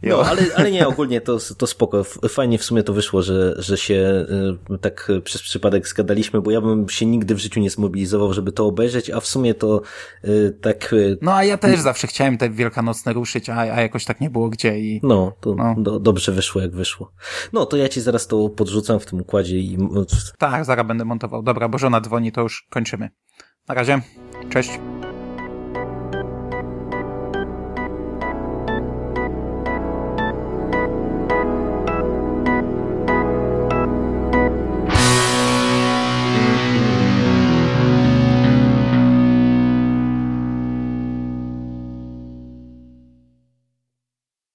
No, ale, ale nie, ogólnie to, to spoko. Fajnie w sumie to wyszło, że, że się y, tak przez przypadek zgadaliśmy, bo ja bym się nigdy w życiu nie zmobilizował, żeby to obejrzeć, a w sumie to y, tak... y, No a ja też zawsze chciałem te wielkanocne ruszyć, a, a jakoś tak nie było gdzie i... No, to Do, dobrze wyszło, jak wyszło. No, to ja ci zaraz to podrzucam w tym układzie i... Tak, zaraz będę montował. Dobra, bo żona dzwoni, to już kończymy. Na razie. Cześć.